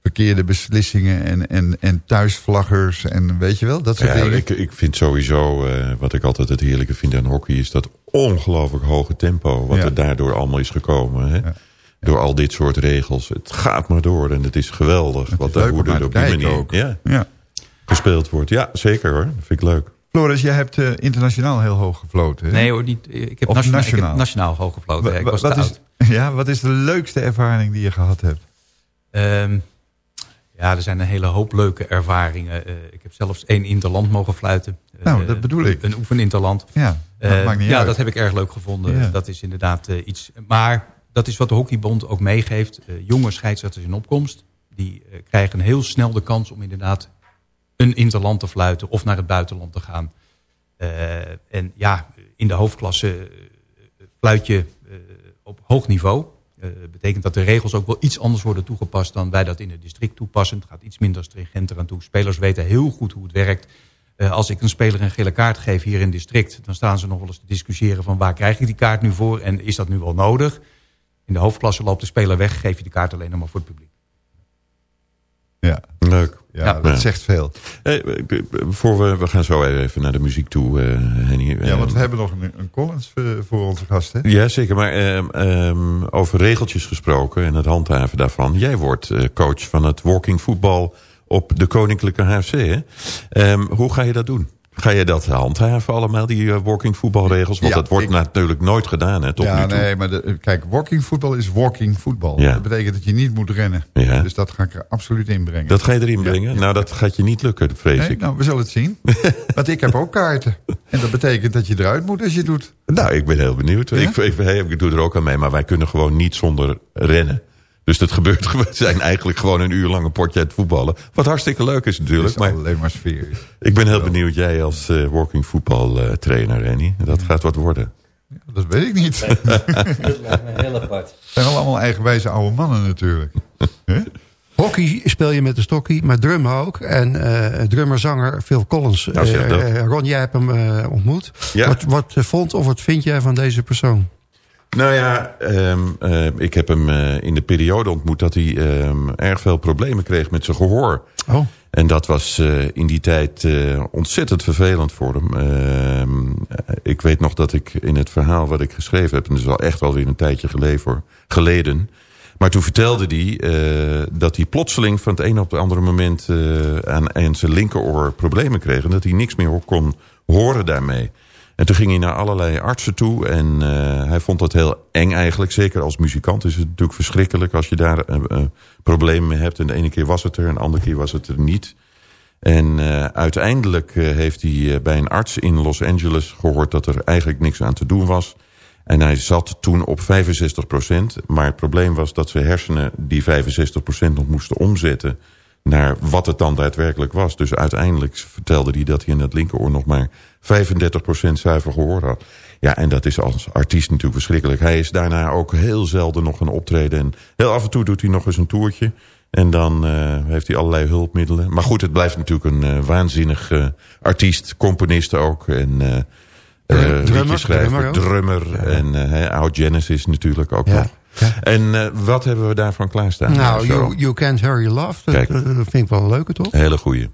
verkeerde beslissingen en, en, en thuisvlaggers en weet je wel, dat soort Ja, dingen. ik, ik vind sowieso, eh, wat ik altijd het heerlijke vind aan hockey... is dat ongelooflijk hoge tempo wat Ja. er daardoor allemaal is gekomen. Hè? Door al dit soort regels. Het gaat maar door en het is geweldig. wat daar hoe er op die manier ook. Ja, Ja. gespeeld wordt. Ja, zeker hoor. Dat vind ik leuk. Floris, jij hebt eh, internationaal heel hoog gefloten. hè? Nee hoor, niet, ik, heb nationaal, ik heb nationaal hoog gefloten. Wa- ik wa- was wat, te is, oud. ja, wat is de leukste ervaring die je gehad hebt? Ehm, ja, er zijn een hele hoop leuke ervaringen. Eh, ik heb zelfs één interland mogen fluiten. Nou, Eh, dat bedoel ik. Een oefeninterland. Ja, dat Eh, maakt niet ja, uit. dat heb ik erg leuk gevonden. Ja. Dat is inderdaad eh, iets. Maar dat is wat de Hockeybond ook meegeeft. Eh, jonge scheidsrechters in opkomst. Die eh, krijgen heel snel de kans om inderdaad een interland te fluiten. Of naar het buitenland te gaan. Eh, en ja, in de hoofdklasse fluit je op hoog niveau. Eh betekent dat de regels ook wel iets anders worden toegepast dan wij dat in het district toepassen. Het gaat iets minder stringent eraan toe. Spelers weten heel goed hoe het werkt. Als ik een speler een gele kaart geef hier in het district... dan staan ze nog wel eens te discussiëren van waar krijg ik die kaart nu voor... en is dat nu wel nodig? In de hoofdklasse loopt de speler weg, geef je de kaart alleen nog maar voor het publiek. Ja. Ja, dat zegt veel. Hey, eh, voor we, we gaan zo even naar de muziek toe, eh, Henny. Ja, want Ehm, we hebben nog een, een Collins voor onze gast, hè? Ja, zeker. Maar ehm, ehm, over regeltjes gesproken en het handhaven daarvan. Jij wordt eh, coach van het walking voetbal op de Koninklijke HFC. Hè? Ehm, hoe ga je dat doen? Ga je dat handhaven allemaal, die eh, walking voetbalregels? Want Ja, dat wordt ik- natuurlijk nooit gedaan, hè, tot ja, nu toe. nee, maar de, kijk, walking voetbal is walking voetbal. Ja. Dat betekent dat je niet moet rennen. Ja. Dus dat ga ik er absoluut inbrengen. Dat ga je erin brengen? Nou, dat gaat je niet lukken, vrees Nee, ik. nou, we zullen het zien. Want ik heb ook kaarten. En dat betekent dat je eruit moet als je doet. Nou, ik ben heel benieuwd. Ik, ik, ik doe er ook aan mee, maar wij kunnen gewoon niet zonder rennen. Dus dat gebeurt gewoon. We zijn eigenlijk gewoon een uur lang een potje aan het voetballen. Wat hartstikke leuk is natuurlijk. is maar alleen maar sfeer. ik ben heel benieuwd, jij als eh walking voetbal eh, trainer, Renny. Dat gaat wat worden. Dat weet ik niet. Dat lijkt me heel apart. Het zijn wel allemaal eigenwijze oude mannen natuurlijk. Hè? Hockey speel je met de stokkie, maar drummen ook. En eh drummer-zanger Phil Collins. Nou, Ron, jij hebt hem ontmoet. Ja. Wat, wat vond of wat vind jij van deze persoon? Nou ja, ehm, eh, ik heb hem eh, in de periode ontmoet dat hij ehm, erg veel problemen kreeg met zijn gehoor. Oh. En dat was eh, in die tijd ontzettend vervelend voor hem. Ehm, eh, ik weet nog dat ik in het verhaal wat ik geschreven heb... en dat is al echt wel weer een tijdje geleden, maar toen vertelde hij dat hij plotseling van het een op het andere moment... aan, aan zijn linkeroor problemen kreeg... en dat hij niks meer kon horen daarmee. En toen ging hij naar allerlei artsen toe en eh, hij vond dat heel eng eigenlijk. Zeker als muzikant is het natuurlijk verschrikkelijk als je daar problemen mee hebt. En de ene keer was het er en de andere keer was het er niet. En eh, uiteindelijk eh, heeft hij bij een arts in Los Angeles gehoord dat er eigenlijk niks aan te doen was. En hij zat toen op 65%. Maar het probleem was dat zijn hersenen die 65% nog moesten omzetten naar wat het dan daadwerkelijk was. Dus uiteindelijk vertelde hij dat hij in het linkeroor nog maar 35% zuiver gehoord had. Ja, en dat is als artiest natuurlijk verschrikkelijk. Hij is daarna ook heel zelden nog een optreden. En heel af en toe doet hij nog eens een toertje. En dan eh, heeft hij allerlei hulpmiddelen. Maar goed, het blijft natuurlijk een eh, waanzinnig eh, artiest, componist ook. En Drummer, drummer drummer. En oud Genesis natuurlijk ook nog. En eh, wat hebben we daarvan klaarstaan? nou, you, you Can't Hurry Love. Dat, Kijk. dat vind ik wel een leuke, toch? Hele goeie.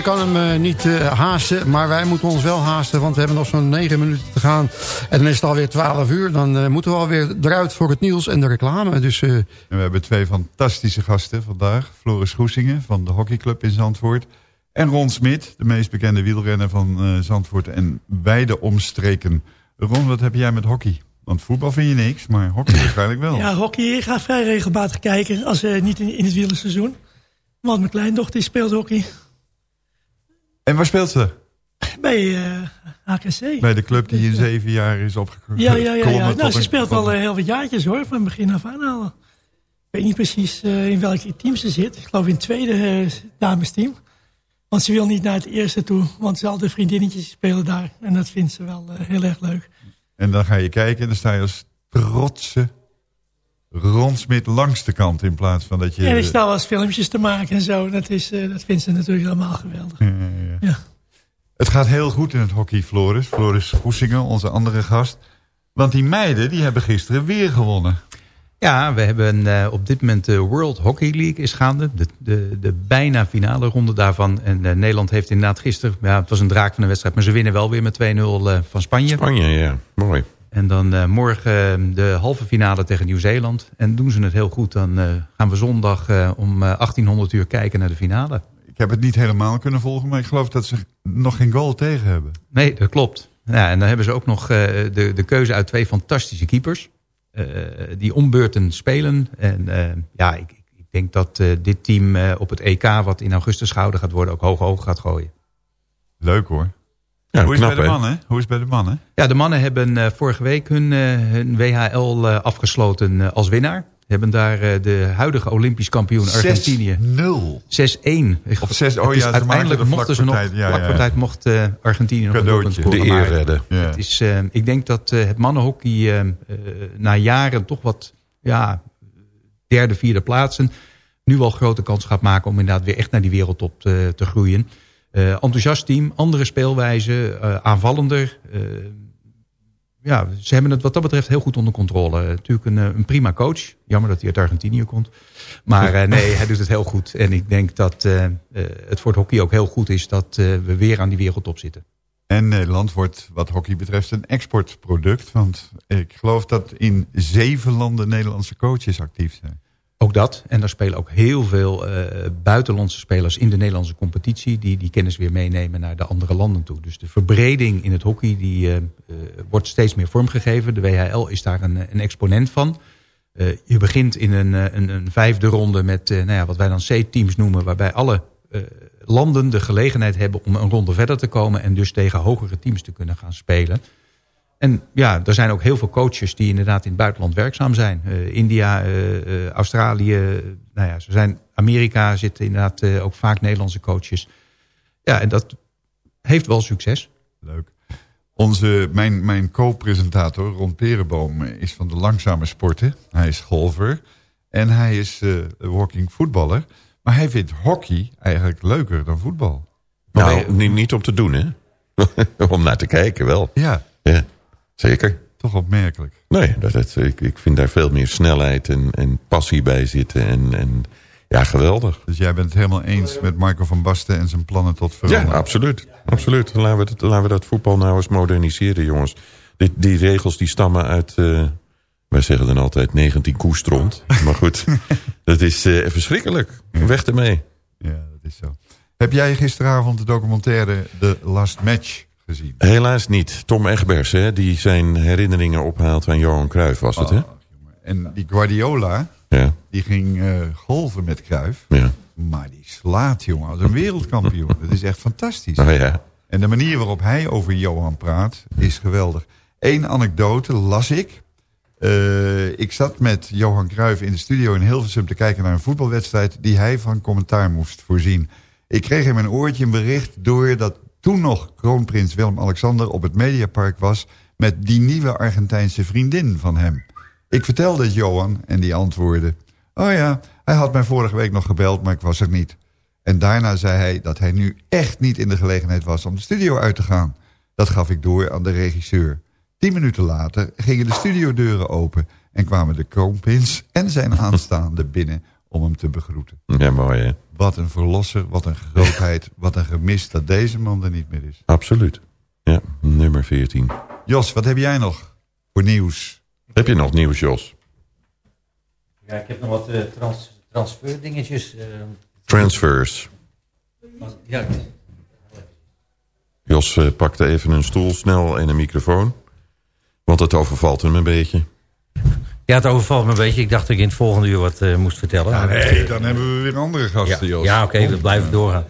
Je kan hem eh, niet eh, haasten, maar wij moeten ons wel haasten... want we hebben nog zo'n 9 minuten te gaan. En dan is het alweer 12 uur. Dan eh, moeten we alweer eruit voor het nieuws en de reclame. Dus, En we hebben twee fantastische gasten vandaag. Floris Goesingen van de hockeyclub in Zandvoort. En Ron Smit, de meest bekende wielrenner van Zandvoort en wijde omstreken. Ron, wat heb jij met hockey? Want voetbal vind je niks, maar hockey waarschijnlijk wel. Ja, hockey, ik ga vrij regelmatig kijken. Als uh, niet in, in het wielerseizoen. Want mijn kleindochter speelt hockey. En waar speelt ze? Bij uh, HKC. Bij de club die in zeven jaar is opgekomen. Ja, ja, ja. ja. Nou, ze speelt al uh, heel wat jaartjes hoor, van begin af aan al. Ik weet niet precies uh, in welk team ze zit. Ik geloof in het tweede damesteam. Want ze wil niet naar het eerste toe, want ze al de vriendinnetjes spelen daar. En dat vindt ze wel heel erg leuk. En dan ga je kijken en dan sta je als trotse rondsmit langs de kant in plaats van dat je... Ja, ik sta wel eens filmpjes te maken en zo. Dat, is, uh, dat vindt ze natuurlijk helemaal geweldig. Ja, ja, ja. Het gaat heel goed in het hockey, Floris. Floris Goesingen, onze andere gast. Want die meiden die hebben gisteren weer gewonnen. Ja, we hebben uh, op dit moment de World Hockey League is gaande. De, de, de bijna finale ronde daarvan. En uh, Nederland heeft inderdaad gisteren... Ja, het was een draak van een wedstrijd, maar ze winnen wel weer met 2-0 uh, van Spanje. Spanje, ja. Mooi. En dan uh, morgen de halve finale tegen Nieuw-Zeeland. En doen ze het heel goed, dan uh, gaan we zondag uh, om 1800 uur kijken naar de finale. Ik heb het niet helemaal kunnen volgen, maar ik geloof dat ze nog geen goal tegen hebben. Nee, dat klopt. Ja, en dan hebben ze ook nog de, de keuze uit twee fantastische keepers. die ombeurten spelen. En ja, ik, ik, denk dat dit team op het EK, wat in augustus gehouden gaat worden, ook hoog hoog gaat gooien. Leuk hoor. Ja, Hoe is het bij de mannen? Hoe is het bij de mannen? Ja, de mannen hebben uh, vorige week hun, uh, hun WHL uh, afgesloten als winnaar. Hebben daar de huidige Olympisch kampioen Argentinië. 6-0. 6-1. Of 6, oh ja, uiteindelijk mochten ze nog, ja, ja. mocht Argentinië nog Cadeautje. een De eer redden. Ja. Het is, ik denk dat het mannenhockey na jaren toch wat ja, derde, vierde plaatsen... nu wel grote kans gaat maken om inderdaad weer echt naar die wereldtop te, te groeien. Uh, enthousiast team, andere speelwijze, uh, aanvallender. Uh, ja, ze hebben het wat dat betreft heel goed onder controle. Natuurlijk een, een prima coach. Jammer dat hij uit Argentinië komt. Maar nee, hij doet het heel goed. En ik denk dat het voor het hockey ook heel goed is... dat we weer aan die wereldtop zitten. En Nederland wordt wat hockey betreft een exportproduct. Want ik geloof dat in zeven landen Nederlandse coaches actief zijn. Ook dat. En daar spelen ook heel veel uh, buitenlandse spelers in de Nederlandse competitie... Die, die kennis weer meenemen naar de andere landen toe. Dus de verbreding in het hockey die, uh, uh, wordt steeds meer vormgegeven. De WHL is daar een, een exponent van. je begint in een, een, een vijfde ronde met nou ja, wat wij dan C-teams noemen... waarbij alle landen de gelegenheid hebben om een ronde verder te komen... en dus tegen hogere teams te kunnen gaan spelen... En ja, er zijn ook heel veel coaches die inderdaad in het buitenland werkzaam zijn. Uh, India, uh, uh, Australië, nou ja, ze zijn, Amerika zitten inderdaad ook vaak Nederlandse coaches. Ja, en dat heeft wel succes. Leuk. Onze, mijn mijn co-presentator Ron Perenboom is van de langzame sporten. Hij is golfer en hij is walking voetballer. Maar hij vindt hockey eigenlijk leuker dan voetbal. Nou, niet, niet om te doen, hè? om naar te kijken wel. Ja. ja. Zeker. Toch opmerkelijk. Nee, dat, dat, ik, ik vind daar veel meer snelheid en, en passie bij zitten. En, en ja, geweldig. Dus jij bent het helemaal eens met Marco van Basten en zijn plannen tot verandering? Ja, absoluut. absoluut. Laten, we dat, laten we dat voetbal nou eens moderniseren, jongens. Die, die regels die stammen uit, uh, wij zeggen dan altijd 19 koestrond. maar goed, dat is uh, verschrikkelijk. Weg ermee. Ja, dat is zo. Heb jij gisteravond de documentaire The Last Match gezien? Helaas niet. Tom Egbers, hè, die zijn herinneringen ophaalt aan Johan Cruijff, was het, hè? Oh, en die Guardiola, ja. die ging uh, golven met Cruijff. Ja. Maar die slaat, jongen, als een wereldkampioen. dat is echt fantastisch. Oh, ja. En de manier waarop hij over Johan praat, is geweldig. Eén anekdote las ik. Uh, ik zat met Johan Cruijff in de studio in Hilversum te kijken naar een voetbalwedstrijd... die hij van commentaar moest voorzien. Ik kreeg in mijn oortje een bericht door dat toen nog kroonprins Willem-Alexander op het Mediapark was... met die nieuwe Argentijnse vriendin van hem. Ik vertelde het Johan en die antwoordde... Oh ja, hij had mij vorige week nog gebeld, maar ik was er niet. En daarna zei hij dat hij nu echt niet in de gelegenheid was om de studio uit te gaan. Dat gaf ik door aan de regisseur. Tien minuten later gingen de studiodeuren open... en kwamen de kroonprins en zijn aanstaande binnen om hem te begroeten. Ja, mooi hè? Wat een verlosser, wat een grootheid, wat een gemis dat deze man er niet meer is. Absoluut. Ja, nummer 14. Jos, wat heb jij nog voor nieuws? Heb je nog nieuws, Jos? Ja, ik heb nog wat eh, trans transferdingetjes. eh, Transfers. ja, Jos eh, pakte even een stoel snel en een microfoon. Want het overvalt hem een beetje. Ja, het overvalt me een beetje. Ik dacht dat ik in het volgende uur wat eh, moest vertellen. Ja, nee, dan hebben we weer andere gasten, Ja, ja oké, we blijven doorgaan.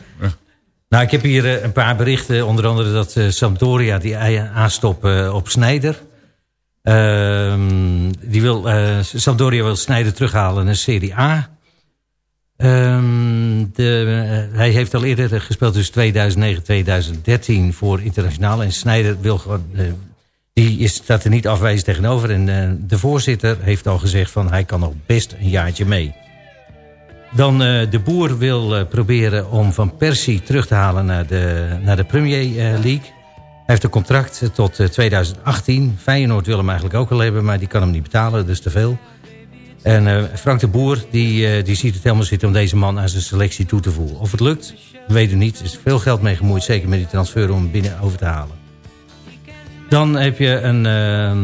Nou, ik heb hier eh, een paar berichten. Onder andere dat eh, Sampdoria die ei- aanstop eh, op Snijder. Ehm, die wil, Sampdoria wil Snijder terughalen naar Serie A. Ehm, de, hij heeft al eerder gespeeld tussen 2009 en 2013 voor internationaal. En Snijder wil gewoon, die is, staat er niet afwijzend tegenover. En eh, de voorzitter heeft al gezegd van hij kan nog best een jaartje mee. Dan eh, de boer wil eh, proberen om Van Persie terug te halen naar de, naar de Premier League. Hij heeft een contract tot eh, 2018. Feyenoord wil hem eigenlijk ook wel hebben, maar die kan hem niet betalen, dus te veel. En Frank de Boer die, die ziet het helemaal zitten om deze man aan zijn selectie toe te voegen. Of het lukt, we weten niet. Er is veel geld mee gemoeid, zeker met die transfer om hem binnen over te halen. Dan heb je een ehm,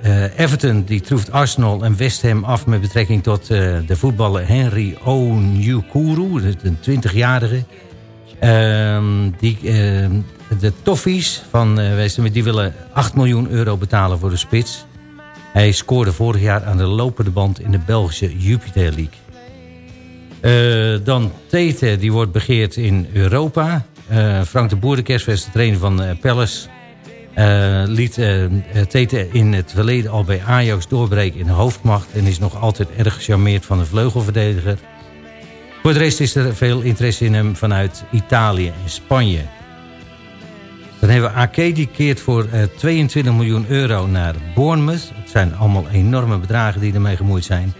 eh, Everton die troeft Arsenal en West Ham af met betrekking tot eh, de voetballer Henry Onyekuru, een 20-jarige. Ehm, die, ehm, de Toffees van eh, West Ham die willen 8 miljoen euro betalen voor de spits. Hij scoorde vorig jaar aan de lopende band in de Belgische Jupiler League. Dan Tete, die wordt begeerd in Europa. Frank de Boer, de de trainer van eh, Palace... eh, liet eh, Tete in het verleden al bij Ajax doorbreken in de hoofdmacht... en is nog altijd erg gecharmeerd van een vleugelverdediger. Voor de rest is er veel interesse in hem vanuit Italië en Spanje. Dan hebben we Ake, die keert voor eh, 22 miljoen euro naar Bournemouth. Het zijn allemaal enorme bedragen die ermee gemoeid zijn.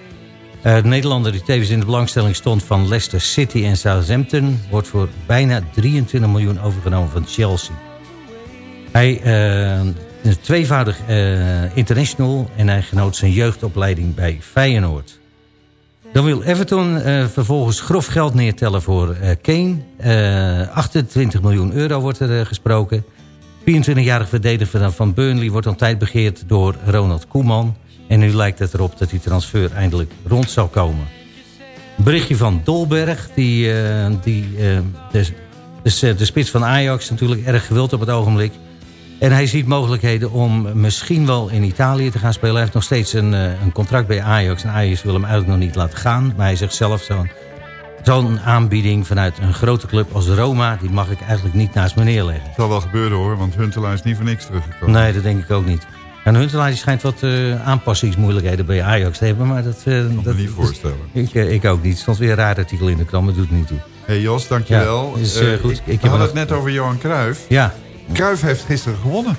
De Nederlander die tevens in de belangstelling stond van Leicester City en Southampton... wordt voor bijna 23 miljoen overgenomen van Chelsea. Hij eh, is tweevoudig eh, international en hij genoot zijn jeugdopleiding bij Feyenoord. Dan wil Everton eh, vervolgens grof geld neertellen voor Kane. Eh, 28 miljoen euro wordt er gesproken. 24-jarige verdediger van Burnley wordt al tijd begeerd door Ronald Koeman. En nu lijkt het erop dat die transfer eindelijk rond zal komen. Een berichtje van Dolberg, die, die, de spits van Ajax natuurlijk erg gewild op het ogenblik. En hij ziet mogelijkheden om misschien wel in Italië te gaan spelen. Hij heeft nog steeds een, eh, een contract bij Ajax. En Ajax wil hem eigenlijk nog niet laten gaan. Maar hij zegt zelf zo'n zo'n aanbieding vanuit een grote club als Roma... die mag ik eigenlijk niet naast me neerleggen. Het zal wel gebeuren hoor, want Huntelaar is niet voor niks teruggekomen. Nee, dat denk ik ook niet. En Huntelaar schijnt wat eh, aanpassingsmoeilijkheden bij Ajax te hebben. Maar dat, uh, dat me niet voorstellen. Ik, uh, ik ook niet. Er stond weer een raar artikel in de krant, maar doet het niet toe. hey Jos, dankjewel. Ja, is, goed. Ik, ik we hadden het net over Johan Cruijff. Ja. Cruijff heeft gisteren gewonnen.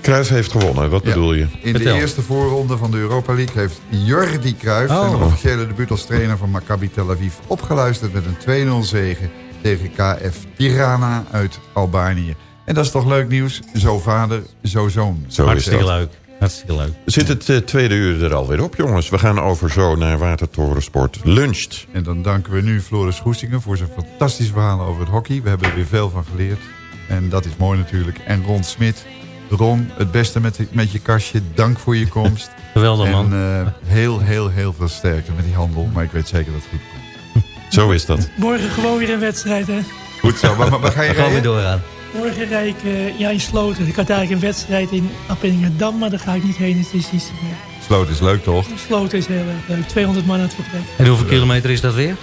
Cruijff heeft gewonnen, wat bedoel je? In de eerste voorronde van de Europa League heeft Jordi Cruijff... Oh. zijn officiële debuut als trainer van Maccabi Tel Aviv... opgeluisterd met een 2-0 zege tegen KF Tirana uit Albanië. En dat is toch leuk nieuws? Zo vader, zo zoon. Zo Hartstikke leuk. Hartstikke leuk. Zit het uh, tweede uur er alweer op, jongens? We gaan over zo naar Watertorensport Luncht. En dan danken we nu Floris Goestingen voor zijn fantastische verhalen over het hockey. We hebben er weer veel van geleerd. En dat is mooi natuurlijk. En Ron Smit. Ron, het beste met, met je kastje. Dank voor je komst. Geweldig, man. En uh, heel, heel, heel veel sterkte met die handel. Maar ik weet zeker dat het goed komt. Zo is dat. Morgen gewoon weer een wedstrijd, hè? Goed zo. Waar, waar ga je Gewoon weer doorgaan. Morgen rijd ik uh, ja, in Sloten. Ik had eigenlijk een wedstrijd in Appingedam, maar daar ga ik niet heen. Het is iets meer. Sloten is leuk, toch? Sloten is heel erg leuk. 200 man aan het vertrek. En hoeveel kilometer is dat weer?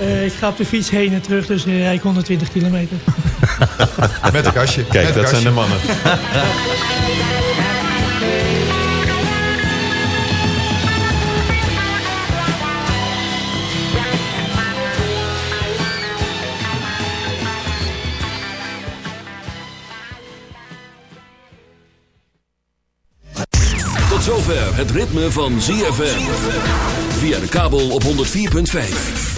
Uh, ik ga op de fiets heen en terug, dus uh, rijd ik 120 kilometer. Met een kastje. Kijk, Met dat kastje. zijn de mannen. Tot zover het ritme van ZFM. Via de kabel op 104.5.